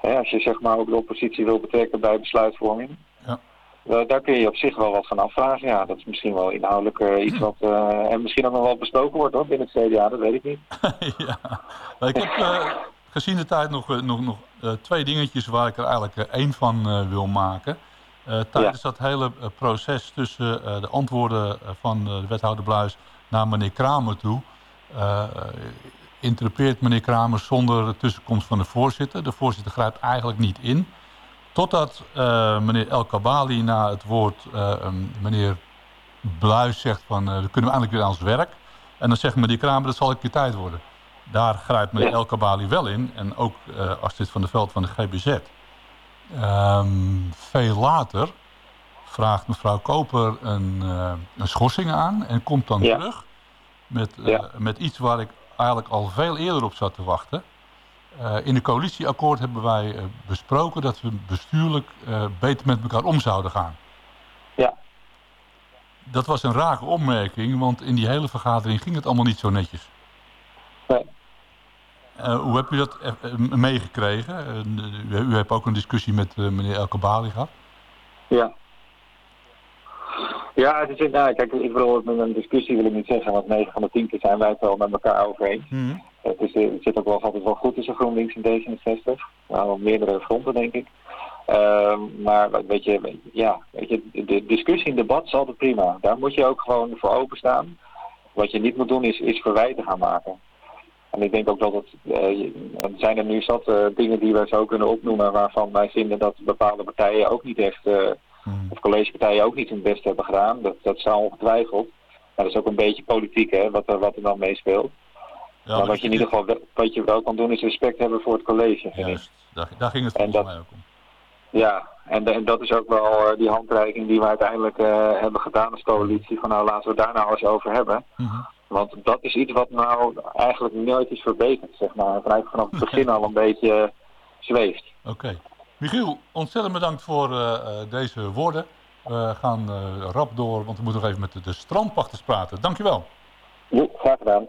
Hè, als je zeg maar ook de oppositie wil betrekken bij besluitvorming. Ja. Daar, daar kun je op zich wel wat van afvragen. Ja, dat is misschien wel inhoudelijk eh, iets wat, eh, en misschien ook nog wel besproken wordt hoor, binnen het CDA, dat weet ik niet. ja. Maar ik heb eh, gezien de tijd nog, nog, nog twee dingetjes waar ik er eigenlijk één van wil maken. Eh, tijdens dat hele eh, proces tussen eh, de antwoorden van de wethouder Bluis naar meneer Kramer toe... interpreteert meneer Kramer zonder de tussenkomst van de voorzitter. De voorzitter grijpt eigenlijk niet in. Totdat meneer El Kabali na het woord ehm, meneer Bluis zegt van... dan kunnen we eindelijk weer aan ons werk. En dan zegt meneer Kramer, dat zal ik je tijd worden. Daar grijpt meneer. El Kabali wel in. En ook eh Astrid van der Veld van de GBZ. Ehm, veel later vraagt mevrouw Koper een, eh, een schorsing aan. En komt dan Ja. terug met, eh, Ja. met iets waar ik eigenlijk al veel eerder op zat te wachten. Eh, in de coalitieakkoord hebben wij besproken dat we bestuurlijk beter met elkaar om zouden gaan. Ja. Dat was een rare opmerking, want in die hele vergadering ging het allemaal niet zo netjes. Nee. Eh, hoe heb u dat eh, eh, meegekregen? Eh, u, u hebt ook een discussie met meneer El Kabali gehad. Ja. Ja, het is, nou, kijk, ik bedoel, met een discussie wil ik niet zeggen, want 9 van de 10 keer zijn wij het wel met elkaar over eens. Het, is, het zit ook wel altijd wel goed tussen GroenLinks en D66. Nou, op meerdere fronten, denk ik. Ehm, maar weet je, ja, weet je, de discussie en debat is altijd prima. Daar moet je ook gewoon voor openstaan. Wat je niet moet doen is, is verwijten gaan maken. En ik denk ook dat het, er zijn er nu zat eh, dingen die wij zo kunnen opnoemen waarvan wij vinden dat bepaalde partijen ook niet echt, eh, of collegepartijen ook niet hun best hebben gedaan. Dat, dat zou ongetwijfeld. Maar dat is ook een beetje politiek, hè, wat er, wat er dan meespeelt. Ja, maar wat je in ieder geval wel- wat je wel kan doen is respect hebben voor het college. Juist, daar, daar ging het En volgens dat- mij ook om. Ja, en, en dat is ook wel die handreiking die we uiteindelijk hebben gedaan als coalitie. Van nou laten we daar nou eens over hebben. Mhm. Want dat is iets wat nou eigenlijk nooit is verbeterd, zeg maar. Vanuit vanaf het begin al een beetje eh, zweeft. Oké. Michiel, ontzettend bedankt voor eh, eh, deze woorden. We gaan rap door, want we moeten nog even met de, de strandpachters praten. Dankjewel. Jo, graag gedaan.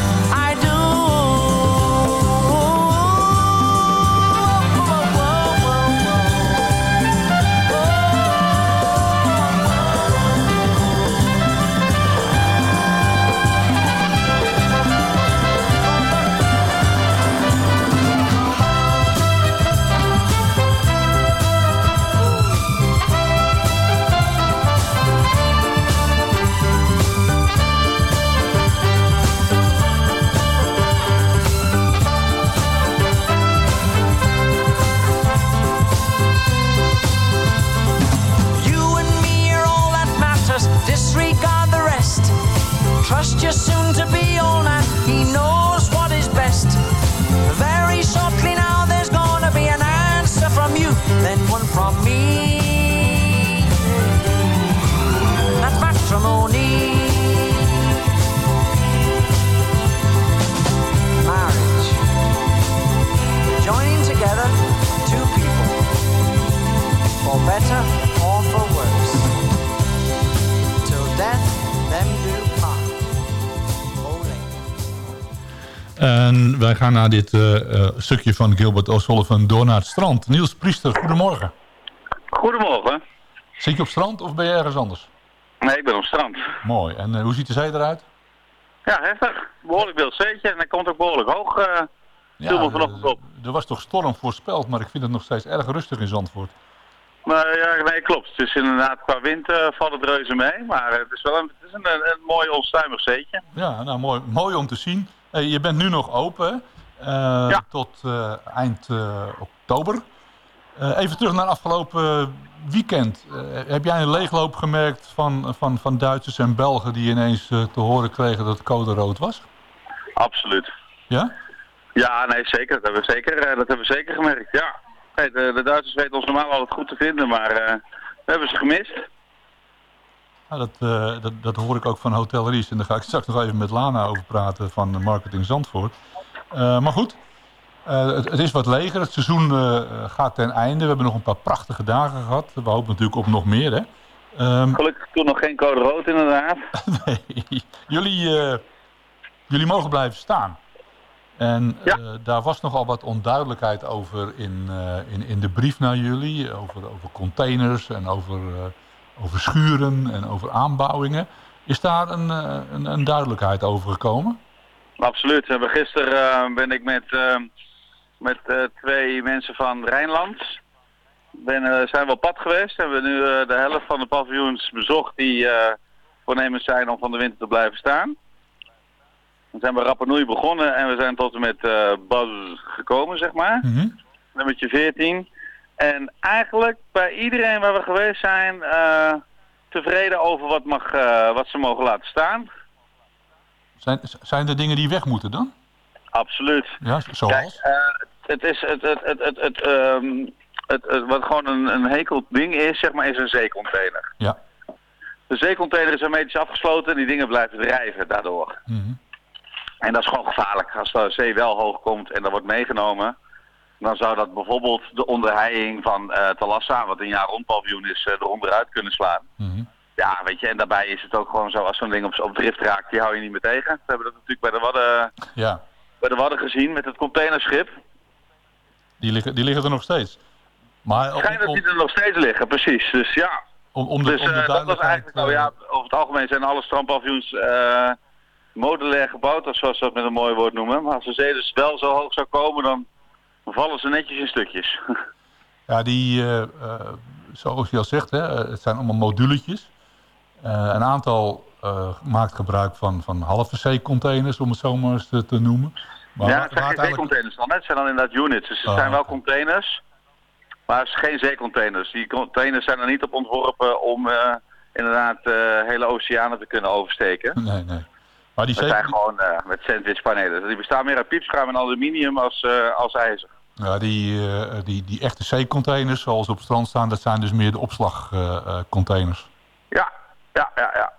better or for worse. Till death them do part. En wij gaan naar dit eh, eh, stukje van Gilbert O'Sullivan door naar het strand. Niels Priester, goedemorgen. Goedemorgen. Zit je op strand of ben je ergens anders? Nee, ik ben op strand. Mooi. En eh, hoe ziet de zee eruit? Ja, heftig. Behoorlijk veel zeetje en hij komt ook behoorlijk hoog. eh me vanochtend op. er was toch storm voorspeld, maar ik vind het nog steeds erg rustig in Zandvoort. Maar ja, nee, klopt. Het is inderdaad qua wind eh, valt het reuze mee. Maar het is wel een, het is een, een, een mooi onstuimig zeetje. Ja, nou mooi, mooi om te zien. Eh, je bent nu nog open eh, tot eind oktober. Even terug naar afgelopen weekend. Heb jij een leegloop gemerkt van, van, van Duitsers en Belgen die ineens te horen kregen dat het code rood was? Absoluut. Ja? Ja, nee, zeker. Dat hebben we zeker, dat hebben we zeker gemerkt. Ja. Hey, de, de Duitsers weten ons normaal altijd goed te vinden, maar eh, we hebben ze gemist. Nou, dat, eh, dat, dat hoor ik ook van hoteliers. En daar ga ik straks nog even met Lana over praten van Marketing Zandvoort. Eh, maar goed, het, het is wat leger. Het seizoen gaat ten einde. We hebben nog een paar prachtige dagen gehad. We hopen natuurlijk op nog meer. Hè? Ehm, Gelukkig toen nog geen code rood inderdaad. nee, jullie, jullie mogen blijven staan. En eh, daar was nogal wat onduidelijkheid over in, eh, in, in de brief naar jullie. Over, over containers en over, eh, over schuren en over aanbouwingen. Is daar een, een, een duidelijkheid over gekomen? Absoluut. We hebben Gisteren ben ik met, met twee mensen van Rijnland. Ben, zijn we op pad geweest. Hebben we nu eh, de helft van de paviljoens bezocht die voornemens zijn om van de winter te blijven staan. Dan zijn we Rapa Nui begonnen en we zijn tot en met Bas gekomen, zeg maar. Nummertje 14. En eigenlijk bij iedereen waar we geweest zijn eh, tevreden over wat, mag, eh, wat ze mogen laten staan. Zijn, zijn er dingen die weg moeten dan? Absoluut. Ja, zoals? Kijk, het is het, het, het, het, het, ehm, het, het- wat gewoon een, een hekel ding is, zeg maar, is een zeecontainer. Ja. De zeecontainer is hermetisch afgesloten en die dingen blijven drijven daardoor. Mhm. En dat is gewoon gevaarlijk. Als de zee wel hoog komt en dat wordt meegenomen, dan zou dat bijvoorbeeld de onderheiing van eh Talassa, wat een jaar rond paviljoen is, eh eronder uit kunnen slaan. Mhm. Ja, weet je, en daarbij is het ook gewoon zo, als zo'n ding op, op drift raakt, die hou je niet meer tegen. We hebben dat natuurlijk bij de Wadden, Ja, bij de Wadden gezien met het containerschip. die liggen, die liggen er nog steeds. Maar om, Schijnt dat die er nog steeds liggen, precies. Dus ja. om, om de, dus om de eh, dat was eigenlijk zo, ja, over het algemeen zijn alle strandpaviljoens modulair gebouwd, of zoals ze dat met een mooi woord noemen. Maar als de zee dus wel zo hoog zou komen, dan vallen ze netjes in stukjes. Ja, die, eh, eh, zoals je al zegt, hè, het zijn allemaal moduletjes. Uh, een aantal uh, maakt gebruik van, van halve C-containers, om het zo maar eens te, te noemen. Maar ja, het zijn geen eigenlijk... C-containers dan, het zijn dan inderdaad units. Dus het Oh, zijn wel containers, maar het is geen zeecontainers. Die containers zijn er niet op ontworpen om eh, inderdaad eh, hele oceanen te kunnen oversteken. Nee, nee. Maar die Dat zijn gewoon eh, met sandwichpanelen. Die bestaan meer uit piepschuim en aluminium als, eh, als ijzer. Ja, die, eh, die, die echte C-containers, zoals op het strand staan, dat zijn dus meer de opslagcontainers. Ja, ja, ja, ja.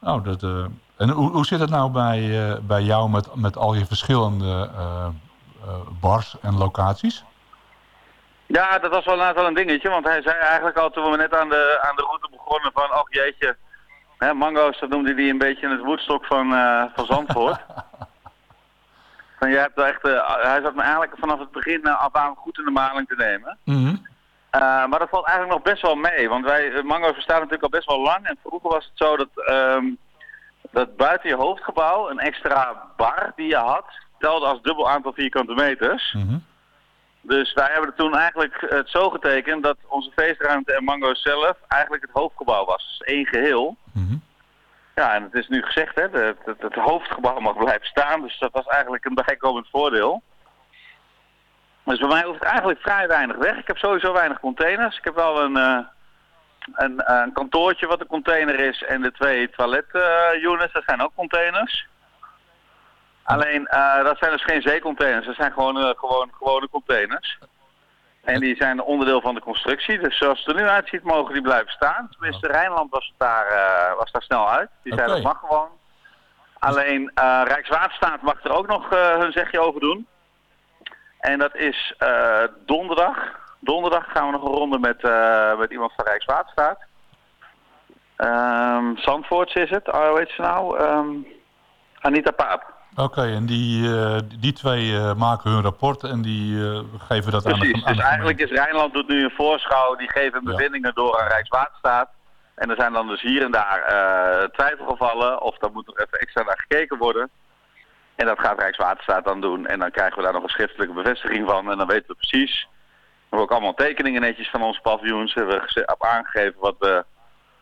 nou, dat, en hoe, hoe zit het nou bij, bij jou met, met al je verschillende bars en locaties? Ja, dat was wel wel een dingetje, want hij zei eigenlijk al toen we net aan de, aan de route begonnen van, oh jeetje, hè, mango's, dat noemde hij een beetje het woedstok van, eh, van Zandvoort. van, jij hebt echt, eh, hij zat me eigenlijk vanaf het begin eh, af aan goed in de maling te nemen. Mhm. Maar dat valt eigenlijk nog best wel mee, want wij, mango's bestaan natuurlijk al best wel lang en vroeger was het zo dat, ehm, dat buiten je hoofdgebouw een extra bar die je had, telde als dubbel aantal vierkante meters. Mhm. Dus wij hebben er toen eigenlijk het zo getekend dat onze feestruimte en Mango zelf eigenlijk het hoofdgebouw was. Dus één geheel. Mhm. Ja, en het is nu gezegd, hè, het, het, hoofdgebouw mag blijven staan. Dus dat was eigenlijk een bijkomend voordeel. Dus bij mij hoeft het eigenlijk vrij weinig weg. Ik heb sowieso weinig containers. Ik heb wel een, eh, een, een kantoortje wat een container is en de twee toilet-units, dat zijn ook containers. Alleen, eh, dat zijn dus geen zeecontainers. Dat zijn gewoon, eh, gewoon gewone containers. En die zijn onderdeel van de constructie. Dus zoals het er nu uitziet, mogen die blijven staan. Tenminste, Rijnland was, het daar, eh, was daar snel uit. Die zei Oké. dat mag gewoon. Alleen eh, Rijkswaterstaat mag er ook nog eh, hun zegje over doen. En dat is donderdag. Donderdag gaan we nog een ronde met, met iemand van Rijkswaterstaat. Ehm Zandvoorts is het. Oh, heet ze nou? Ehm, Anita Paap. Oké, en die, eh, die twee eh, maken hun rapport en die eh, geven dat aan de, Precies, dus eigenlijk is Rijnland doet nu een voorschouw, die geven Ja. bevindingen door aan Rijkswaterstaat. En er zijn dan dus hier en daar twijfelgevallen of daar moet nog even extra naar gekeken worden. En dat gaat Rijkswaterstaat dan doen en dan krijgen we daar nog een schriftelijke bevestiging van en dan weten we precies. We hebben ook allemaal tekeningen netjes van onze paviljoens, hebben we op aangegeven wat we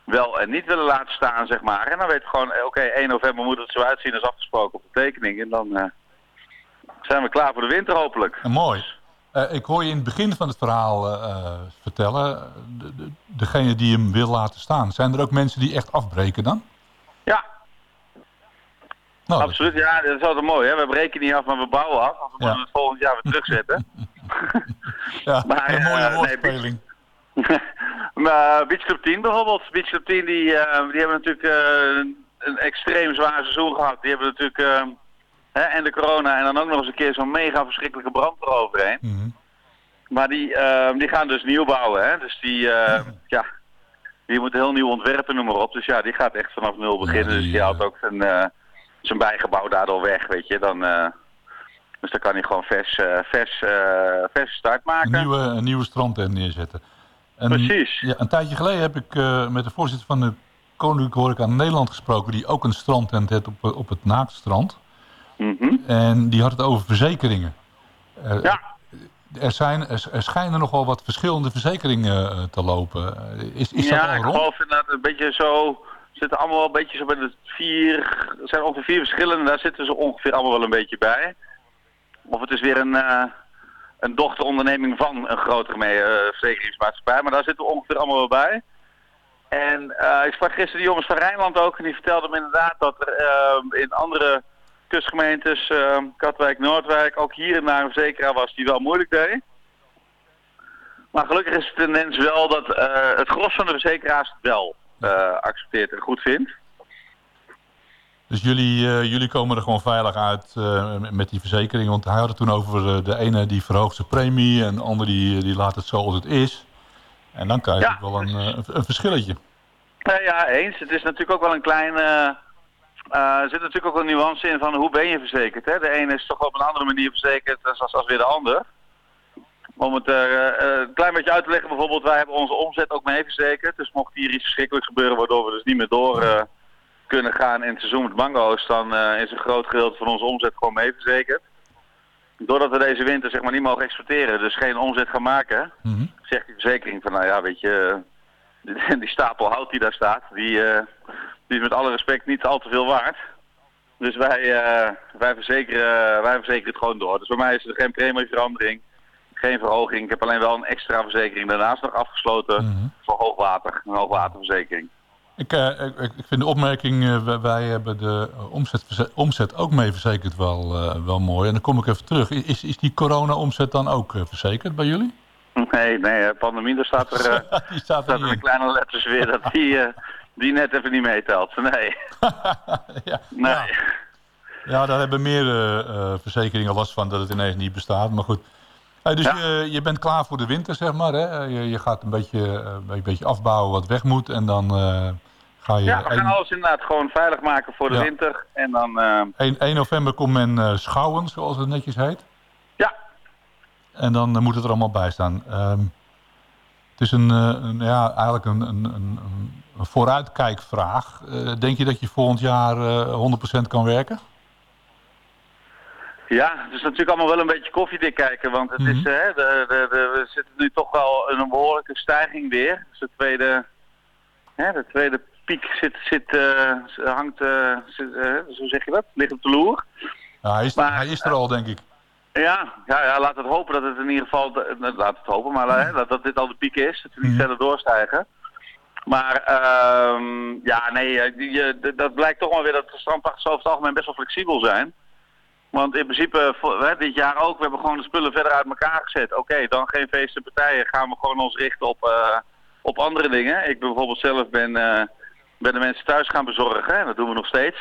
wel en niet willen laten staan, zeg maar. En dan weten we gewoon, eh, oké, 1 november moet het zo uitzien als afgesproken op de tekening. En dan eh, zijn we klaar voor de winter hopelijk. En mooi. Eh, ik hoor je in het begin van het verhaal eh, eh, vertellen, de, de- degene die hem wil laten staan. Zijn er ook mensen die echt afbreken dan? Ja, Nou, dat- Absoluut, ja, dat is altijd mooi. Hè? We breken niet af, maar we bouwen af. Want we Ja. moeten het volgend jaar weer terugzetten. ja, maar, een mooie eh, nee, woordspeling. maar Beach Club 10 bijvoorbeeld. Beach Club 10 die, eh, die hebben natuurlijk eh, een- extreem zwaar seizoen gehad. Die hebben natuurlijk, eh, hè, en de corona en dan ook nog eens een keer zo'n mega verschrikkelijke brand eroverheen. Mhm. Maar die, die gaan dus nieuw bouwen. Hè? Dus die, ja, die moet heel nieuw ontwerpen, noem maar op. Dus ja, die gaat echt vanaf nul beginnen. die, dus die haalt eh, ook zijn, zijn bijgebouw daardoor weg, weet je. Dan, dus dan kan hij gewoon vers, vers, vers start maken. Een nieuwe, een nieuwe strandtent neerzetten. En, Precies. Ja, een tijdje geleden heb ik eh, met de voorzitter van de Koninklijke Horeca Nederland gesproken... die ook een strandtent heeft op, op het Naaktstrand. Mhm. En die had het over verzekeringen. Eh, Ja. Er, zijn, er, er schijnen nogal wat verschillende verzekeringen eh, te lopen. Is, is dat ja, al ik rond? geloof inderdaad een beetje zo... zitten allemaal wel een beetje zo bij de vier... Er zijn ongeveer vier verschillende, daar zitten ze ongeveer allemaal wel een beetje bij. Of het is weer een, een dochteronderneming van een grotere eh, verzekeringsmaatschappij. Maar daar zitten we ongeveer allemaal wel bij. En eh, ik sprak gisteren de jongens van Rijnland ook en die vertelden me inderdaad dat er eh, in andere kustgemeentes, Katwijk, Noordwijk, ook hier en daar een verzekeraar was die wel moeilijk deed. Maar gelukkig is de tendens wel dat het gros van de verzekeraars het wel accepteert en goed vindt. Dus jullie, eh, jullie komen er gewoon veilig uit eh, met die verzekering. Want hij had het toen over eh, de ene die verhoogt zijn premie... en de andere die, die laat het zoals het is. En dan krijg je Ja. wel een, een, verschilletje. Nou ja, eens. Het is natuurlijk ook wel een klein... er zit natuurlijk ook een nuance in van hoe ben je verzekerd. Hè? De ene is toch op een andere manier verzekerd als, als, als weer de ander. Om het een klein beetje uit te leggen, bijvoorbeeld, wij hebben onze omzet ook mee verzekerd. Dus mocht hier iets verschrikkelijks gebeuren, waardoor we dus niet meer door kunnen gaan in het seizoen met mango's, dan eh, is een groot gedeelte van onze omzet gewoon mee verzekerd. doordat we deze winter zeg maar niet mogen exporteren, dus geen omzet gaan maken, Mhm. zegt die verzekering van nou ja, weet je, die, die stapel hout die daar staat, die, eh, die is met alle respect niet al te veel waard. Dus wij, eh, wij, verzekeren, wij verzekeren het gewoon door. Dus bij mij is er geen premieverandering, geen verhoging. Ik heb alleen wel een extra verzekering daarnaast nog afgesloten Mhm. voor hoogwater, een hoogwaterverzekering. Ik, eh, ik, ik vind de opmerking, eh, wij- hebben de eh, omzet, omzet ook mee verzekerd wel, wel mooi. En dan kom ik even terug. Is, is die corona-omzet dan ook verzekerd bij jullie? Nee, nee, pandemie, daar staat er, die staat er staat er in in. kleine letters weer dat die, die net even niet meetelt. Nee. ja. Nee. Ja, daar hebben eh, verzekeringen last van dat het ineens niet bestaat. Maar goed. Hey, dus je, je bent klaar voor de winter, zeg maar. Hè? Je, je gaat een beetje, een beetje afbouwen wat weg moet. En dan ga je... Ja, we gaan 1, alles inderdaad gewoon veilig maken voor de Ja. winter. En dan, eh, 1, 1 november komt men eh, schouwen, zoals het netjes heet. Ja. En dan eh, moet het er allemaal bij staan. Ehm, het is een, een, ja, eigenlijk een, een, een, een vooruitkijkvraag. Denk je dat je volgend jaar eh 100% kan werken? ja, het is natuurlijk allemaal wel een beetje koffiedik kijken. Want het is, Mhm. eh, de, de, de, we zitten nu toch wel in een behoorlijke stijging weer. Dus de tweede, hè, de tweede piek zit, zit, eh, hangt, eh, zit, eh, hoe zeg je dat? Ligt op de loer. Ja, hij, is, Maar, hij is er al, denk ik. Ja, ja, ja, laat het hopen dat het in ieder geval, eh, laat het hopen, maar eh, dat, dat dit al de piek is, dat we niet Mhm. verder doorstijgen. Maar ehm, ja, nee, eh, eh, dat blijkt toch wel weer dat de strandpachters over het algemeen best wel flexibel zijn. Want in principe, hè, dit jaar ook, we hebben gewoon de spullen verder uit elkaar gezet. Oké, dan geen feesten en partijen, gaan we gewoon ons richten op, eh, op andere dingen. Ik bijvoorbeeld zelf ben, eh, ben de mensen thuis gaan bezorgen, en dat doen we nog steeds.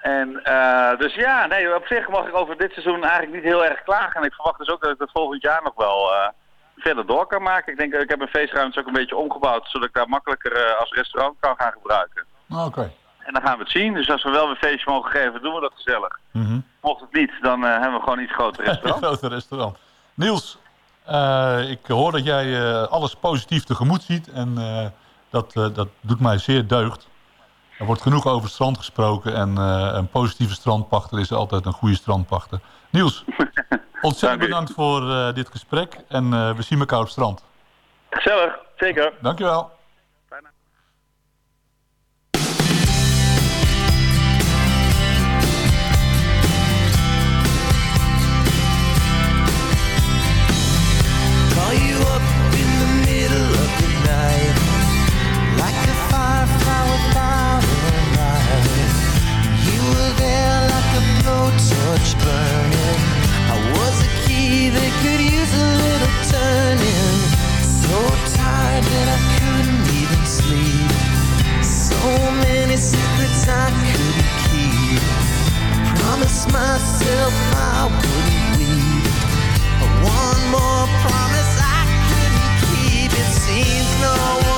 En eh, dus ja, nee, op zich mag ik over dit seizoen eigenlijk niet heel erg klagen. En ik verwacht dus ook dat ik dat volgend jaar nog wel eh, verder door kan maken. Ik denk, ik heb mijn feestruimtes ook een beetje omgebouwd, zodat ik daar makkelijker eh, als restaurant kan gaan gebruiken. Oké. En dan gaan we het zien. Dus als we wel een feestje mogen geven, doen we dat gezellig. Mhm. Mocht het niet, dan hebben we gewoon iets groter Een restaurant. grote restaurant. Niels, ik hoor dat jij alles positief tegemoet ziet. En dat, eh, dat doet mij zeer deugd. Er wordt genoeg over strand gesproken. En eh, een positieve strandpachter is altijd een goede strandpachter. Niels, ontzettend bedankt voor eh, dit gesprek. En we zien elkaar op het strand. Gezellig, zeker. Dankjewel. Blowtorch burning. I was a key that could use a little turning. So tired that I couldn't even sleep. So many secrets I couldn't keep. Promised myself I wouldn't leave one more promise I couldn't keep. It seems no one